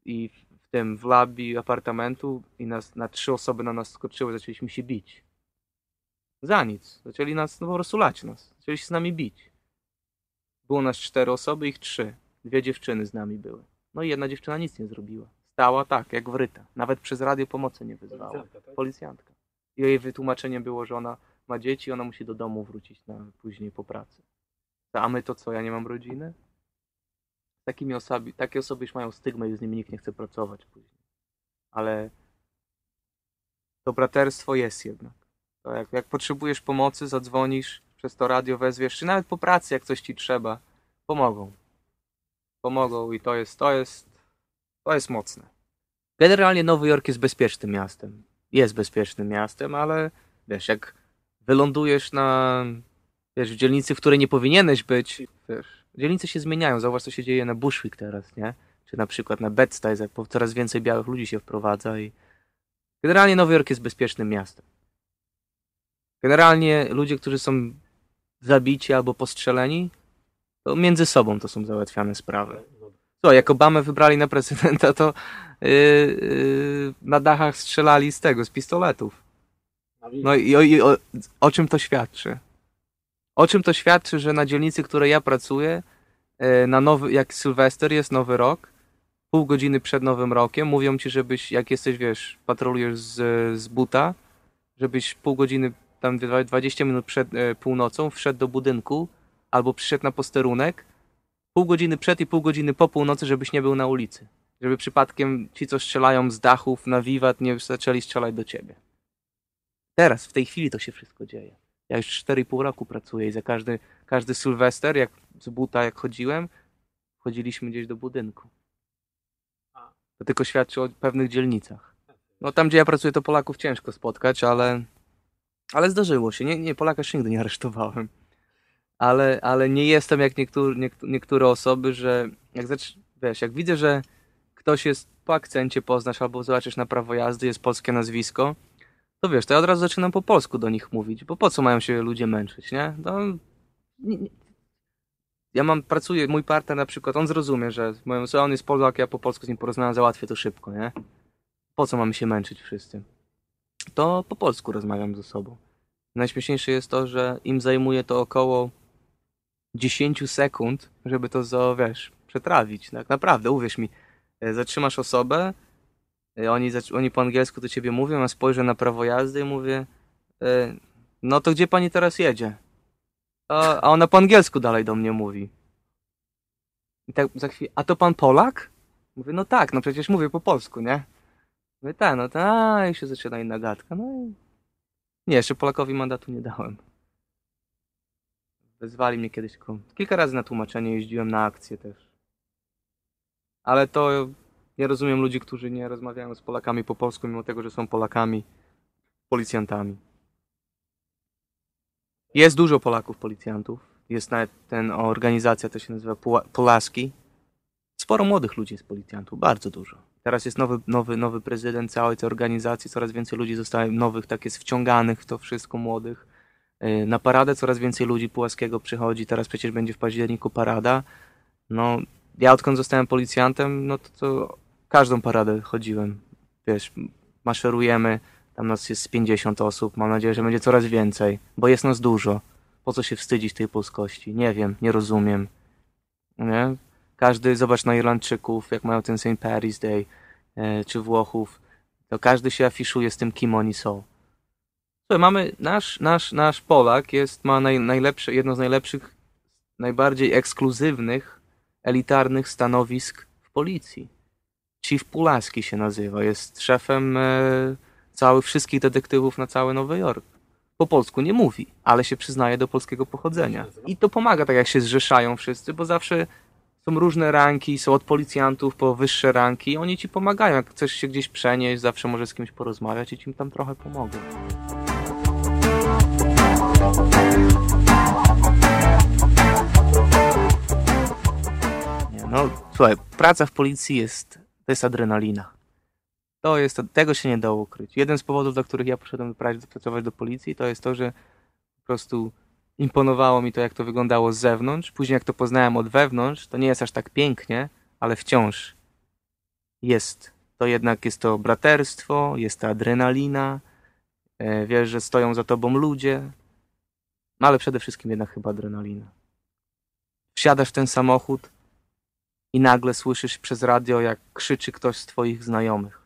i w tym w labi apartamentu i nas, na trzy osoby na nas skoczyły, zaczęliśmy się bić. Za nic. Zaczęli nas, no po prostu lać nas. Zaczęli się z nami bić. Było nas cztery osoby, ich trzy. Dwie dziewczyny z nami były. No i jedna dziewczyna nic nie zrobiła. Stała tak, jak wryta. Nawet przez radio pomocy nie wyzwała. Policjantka. I jej wytłumaczeniem było, że ona ma dzieci, ona musi do domu wrócić na, później po pracy. A my to co, ja nie mam rodziny? Takimi osobi, takie osoby już mają stygmę i z nimi nikt nie chce pracować później. Ale to braterstwo jest jednak. To jak, jak potrzebujesz pomocy, zadzwonisz, przez to radio wezwiesz, czy nawet po pracy, jak coś ci trzeba, pomogą. Pomogą i to jest, to jest, to jest mocne. Generalnie Nowy Jork jest bezpiecznym miastem. Jest bezpiecznym miastem, ale wiesz, jak wylądujesz na, wiesz, w dzielnicy, w której nie powinieneś być, wiesz, dzielnice się zmieniają. Zauważ, co się dzieje na Bushwick teraz, nie? Czy na przykład na Bed-Stuy, coraz więcej białych ludzi się wprowadza i generalnie Nowy Jork jest bezpiecznym miastem. Generalnie ludzie, którzy są zabici albo postrzeleni, to między sobą to są załatwiane sprawy. Co, jak Obamę wybrali na prezydenta, to yy, yy, na dachach strzelali z tego, z pistoletów. No i o, i o, o czym to świadczy? O czym to świadczy, że na dzielnicy, której ja pracuję, e, na nowy, jak Sylwester jest nowy rok, pół godziny przed nowym rokiem, mówią ci, żebyś, jak jesteś, wiesz, patrolujesz z, z buta, żebyś pół godziny, tam dwa- 20 minut przed e, północą wszedł do budynku albo przyszedł na posterunek, pół godziny przed i pół godziny po północy, żebyś nie był na ulicy. Żeby przypadkiem ci, co strzelają z dachów na wiwat, nie zaczęli strzelać do ciebie. Teraz, w tej chwili to się wszystko dzieje. Ja już 4,5 roku pracuję i za każdy, każdy Sylwester, jak z buta jak chodziłem, chodziliśmy gdzieś do budynku. To tylko świadczy o pewnych dzielnicach. No tam, gdzie ja pracuję, to Polaków ciężko spotkać, ale, ale zdarzyło się. Nie, nie, Polaka jeszcze nigdy nie aresztowałem. Ale, ale nie jestem jak niektóre, niektóre osoby, że jak zacz, wiesz, jak widzę, że ktoś jest po akcencie poznasz albo zobaczysz na prawo jazdy, jest polskie nazwisko, to wiesz, to ja od razu zaczynam po polsku do nich mówić, bo po co mają się ludzie męczyć, nie? No, nie, nie. ja mam, pracuję, mój partner na przykład, on zrozumie, że moją, że on jest Polak, ja po polsku z nim porozmawiam, załatwię to szybko, nie? Po co mamy się męczyć wszyscy? To po polsku rozmawiam ze sobą. Najśmieszniejsze jest to, że im zajmuje to około 10 sekund, żeby to, zo, wiesz, przetrawić. Tak naprawdę, uwierz mi, e, zatrzymasz osobę, e, oni, oni po angielsku do ciebie mówią, a spojrzę na prawo jazdy i mówię, e, no to gdzie pani teraz jedzie? A, a ona po angielsku dalej do mnie mówi. I tak za chwilę, a to pan Polak? Mówię, no tak, no przecież mówię po polsku, nie? Mówię, tak, no a, i się zaczyna inna gadka. No i... Nie, jeszcze Polakowi mandatu nie dałem. Wezwali mnie kiedyś, tylko kilka razy na tłumaczenie jeździłem na akcję też. Ale to nie rozumiem ludzi, którzy nie rozmawiają z Polakami po polsku, mimo tego, że są Polakami, policjantami. Jest dużo Polaków policjantów. Jest nawet ten organizacja, to się nazywa Pulaski. Sporo młodych ludzi jest policjantów, bardzo dużo. Teraz jest nowy, nowy, nowy prezydent całej tej organizacji, coraz więcej ludzi zostaje nowych, tak jest wciąganych w to wszystko młodych. Yy, Na paradę coraz więcej ludzi Pułaskiego przychodzi, teraz przecież będzie w październiku parada. No, ja odkąd zostałem policjantem, no to, to każdą paradę chodziłem. Wiesz, maszerujemy, tam nas jest z 50 osób, mam nadzieję, że będzie coraz więcej, bo jest nas dużo. Po co się wstydzić tej polskości? Nie wiem, nie rozumiem. Nie? Każdy, zobacz na Irlandczyków, jak mają ten St. Patrick's Day, e, czy Włochów, to każdy się afiszuje z tym, kim oni są. Słuchaj, mamy, nasz, nasz, nasz Polak jest, ma naj, najlepsze, jedno z najlepszych, najbardziej ekskluzywnych, elitarnych stanowisk w policji. Chief Pulaski się nazywa, jest szefem e, wszystkich detektywów na cały Nowy Jork. Po polsku nie mówi, ale się przyznaje do polskiego pochodzenia. I to pomaga tak, jak się zrzeszają wszyscy, bo zawsze są różne ranki, są od policjantów po wyższe ranki. Oni ci pomagają. Jak chcesz się gdzieś przenieść, zawsze możesz z kimś porozmawiać i ci tam trochę pomogą. No, słuchaj, praca w policji jest, to jest adrenalina. To jest, tego się nie dało ukryć. Jeden z powodów, dla których ja poszedłem pra- pracować do policji, to jest to, że po prostu imponowało mi to, jak to wyglądało z zewnątrz. Później, jak to poznałem od wewnątrz, to nie jest aż tak pięknie, ale wciąż jest. To jednak jest to braterstwo, jest to adrenalina. E, wiesz, że stoją za tobą ludzie. No ale przede wszystkim jednak chyba adrenalina. Wsiadasz w ten samochód i nagle słyszysz przez radio, jak krzyczy ktoś z twoich znajomych,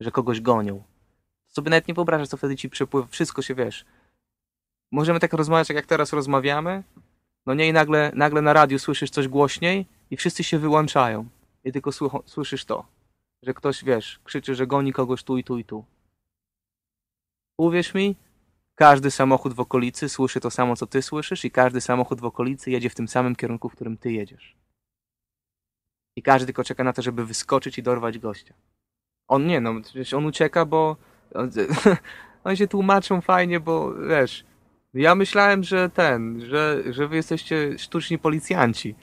że kogoś gonią. Sobie nawet nie wyobrażasz, co wtedy ci przepływa. Wszystko się wiesz możemy tak rozmawiać, jak teraz rozmawiamy, no nie i nagle, nagle na radiu słyszysz coś głośniej i wszyscy się wyłączają. I tylko słyszysz to, że ktoś, wiesz, krzyczy, że goni kogoś tu i tu i tu. Uwierz mi, każdy samochód w okolicy słyszy to samo, co ty słyszysz i każdy samochód w okolicy jedzie w tym samym kierunku, w którym ty jedziesz. I każdy tylko czeka na to, żeby wyskoczyć i dorwać gościa. On nie, no on ucieka, bo... [laughs] Oni się tłumaczą fajnie, bo wiesz... Ja myślałem, że ten, że, że wy jesteście sztuczni policjanci.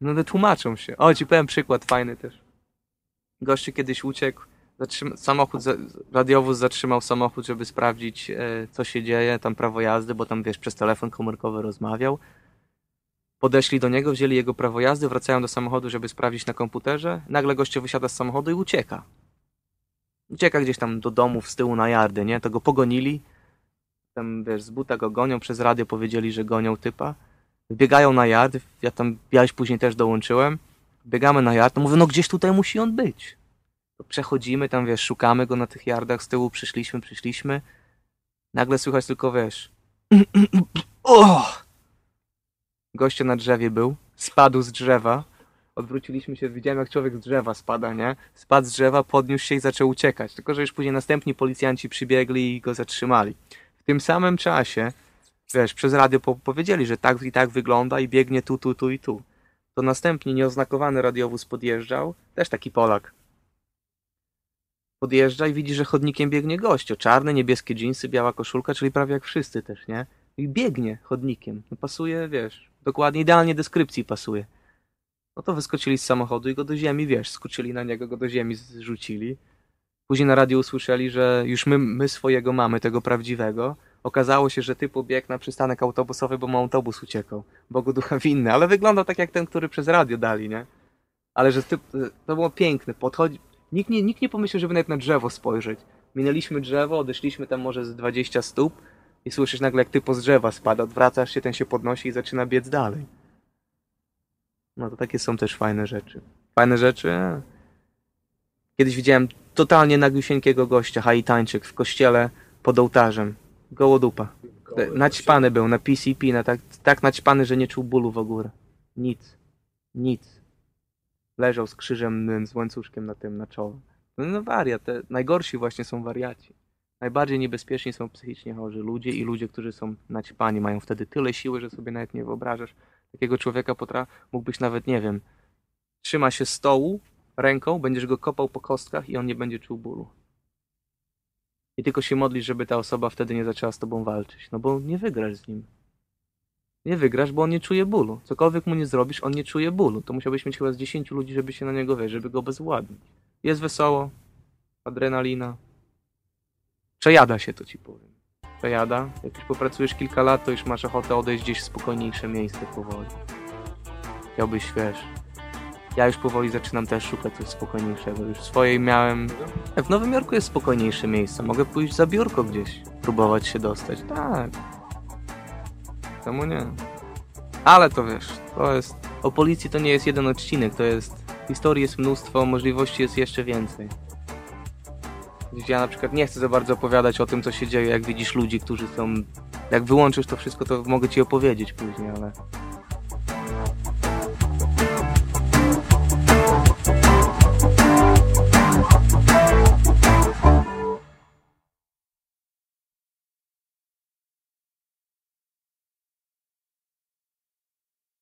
No ale tłumaczą się. O, ci powiem przykład fajny też. Gościu kiedyś uciekł, zatrzyma, samochód, za, radiowóz zatrzymał samochód, żeby sprawdzić, e, co się dzieje, tam prawo jazdy, bo tam, wiesz, przez telefon komórkowy rozmawiał. Podeszli do niego, wzięli jego prawo jazdy, wracają do samochodu, żeby sprawdzić na komputerze. Nagle gościu wysiada z samochodu i ucieka. Ucieka gdzieś tam do domu, z tyłu na jardy, nie? To go pogonili, tam wiesz, z buta go gonią, przez radio powiedzieli, że gonią typa. Biegają na yard, ja tam, ja już później też dołączyłem. Biegamy na yard, to mówię, no gdzieś tutaj musi on być. To przechodzimy tam, wiesz, szukamy go na tych yardach, z tyłu przyszliśmy, przyszliśmy. Nagle słychać tylko, wiesz, [clears throat] o! Goście na drzewie był, spadł z drzewa. Odwróciliśmy się, widziałem jak człowiek z drzewa spada, nie? Spadł z drzewa, podniósł się i zaczął uciekać. Tylko, że już później następni policjanci przybiegli i go zatrzymali. W tym samym czasie, wiesz, przez radio po powiedzieli, że tak i tak wygląda i biegnie tu, tu, tu i tu. To następnie nieoznakowany radiowóz podjeżdżał, też taki Polak. Podjeżdża i widzi, że chodnikiem biegnie gościu. Czarne, niebieskie dżinsy, biała koszulka, czyli prawie jak wszyscy też, nie? I biegnie chodnikiem. No pasuje, wiesz, dokładnie, idealnie deskrypcji pasuje. No to wyskoczyli z samochodu i go do ziemi, wiesz, skoczyli na niego, go do ziemi zrzucili. Później na radiu usłyszeli, że już my, my swojego mamy, tego prawdziwego. Okazało się, że typ biegł na przystanek autobusowy, bo mu autobus uciekał. Bogu ducha winny, ale wyglądał tak jak ten, który przez radio dali, nie? Ale że typ, to było piękne, podchodzi... Nikt nie, nikt nie pomyślał, żeby nawet na drzewo spojrzeć. Minęliśmy drzewo, odeszliśmy tam może z 20 stóp i słyszysz nagle jak typo z drzewa spada, odwracasz się, ten się podnosi i zaczyna biec dalej. No to takie są też fajne rzeczy. Fajne rzeczy? Kiedyś widziałem totalnie nagiusieńkiego gościa, haitańczyk, w kościele pod ołtarzem. Gołodupa. Naćpany był na PCP, na tak, tak naćpany, że nie czuł bólu w ogóle. Nic. Nic. Leżał z krzyżem, z łańcuszkiem na tym, na czole. No, no wariat. Te najgorsi właśnie są wariaci. Najbardziej niebezpieczni są psychicznie chorzy ludzie i ludzie, którzy są naćpani. Mają wtedy tyle siły, że sobie nawet nie wyobrażasz. Takiego człowieka potra... mógłbyś nawet, nie wiem, trzyma się stołu ręką, będziesz go kopał po kostkach i on nie będzie czuł bólu. I tylko się modlisz, żeby ta osoba wtedy nie zaczęła z tobą walczyć. No bo nie wygrasz z nim. Nie wygrasz, bo on nie czuje bólu. Cokolwiek mu nie zrobisz, on nie czuje bólu. To musiałbyś mieć chyba z 10 ludzi, żeby się na niego wejść, żeby go bezwładnić. Jest wesoło, adrenalina. Przejada się, to ci powiem. Przejada. Jak już popracujesz kilka lat, to już masz ochotę odejść gdzieś w spokojniejsze miejsce powoli. Chciałbyś, wiesz... Ja już powoli zaczynam też szukać coś spokojniejszego. Już swojej miałem... W Nowym Jorku jest spokojniejsze miejsce. Mogę pójść za biurko gdzieś. Próbować się dostać. Tak. Czemu nie? Ale to wiesz, to jest... O policji to nie jest jeden odcinek, to jest... Historii jest mnóstwo, możliwości jest jeszcze więcej. Ja na przykład nie chcę za bardzo opowiadać o tym, co się dzieje, jak widzisz ludzi, którzy są... Jak wyłączysz to wszystko, to mogę ci opowiedzieć później, ale...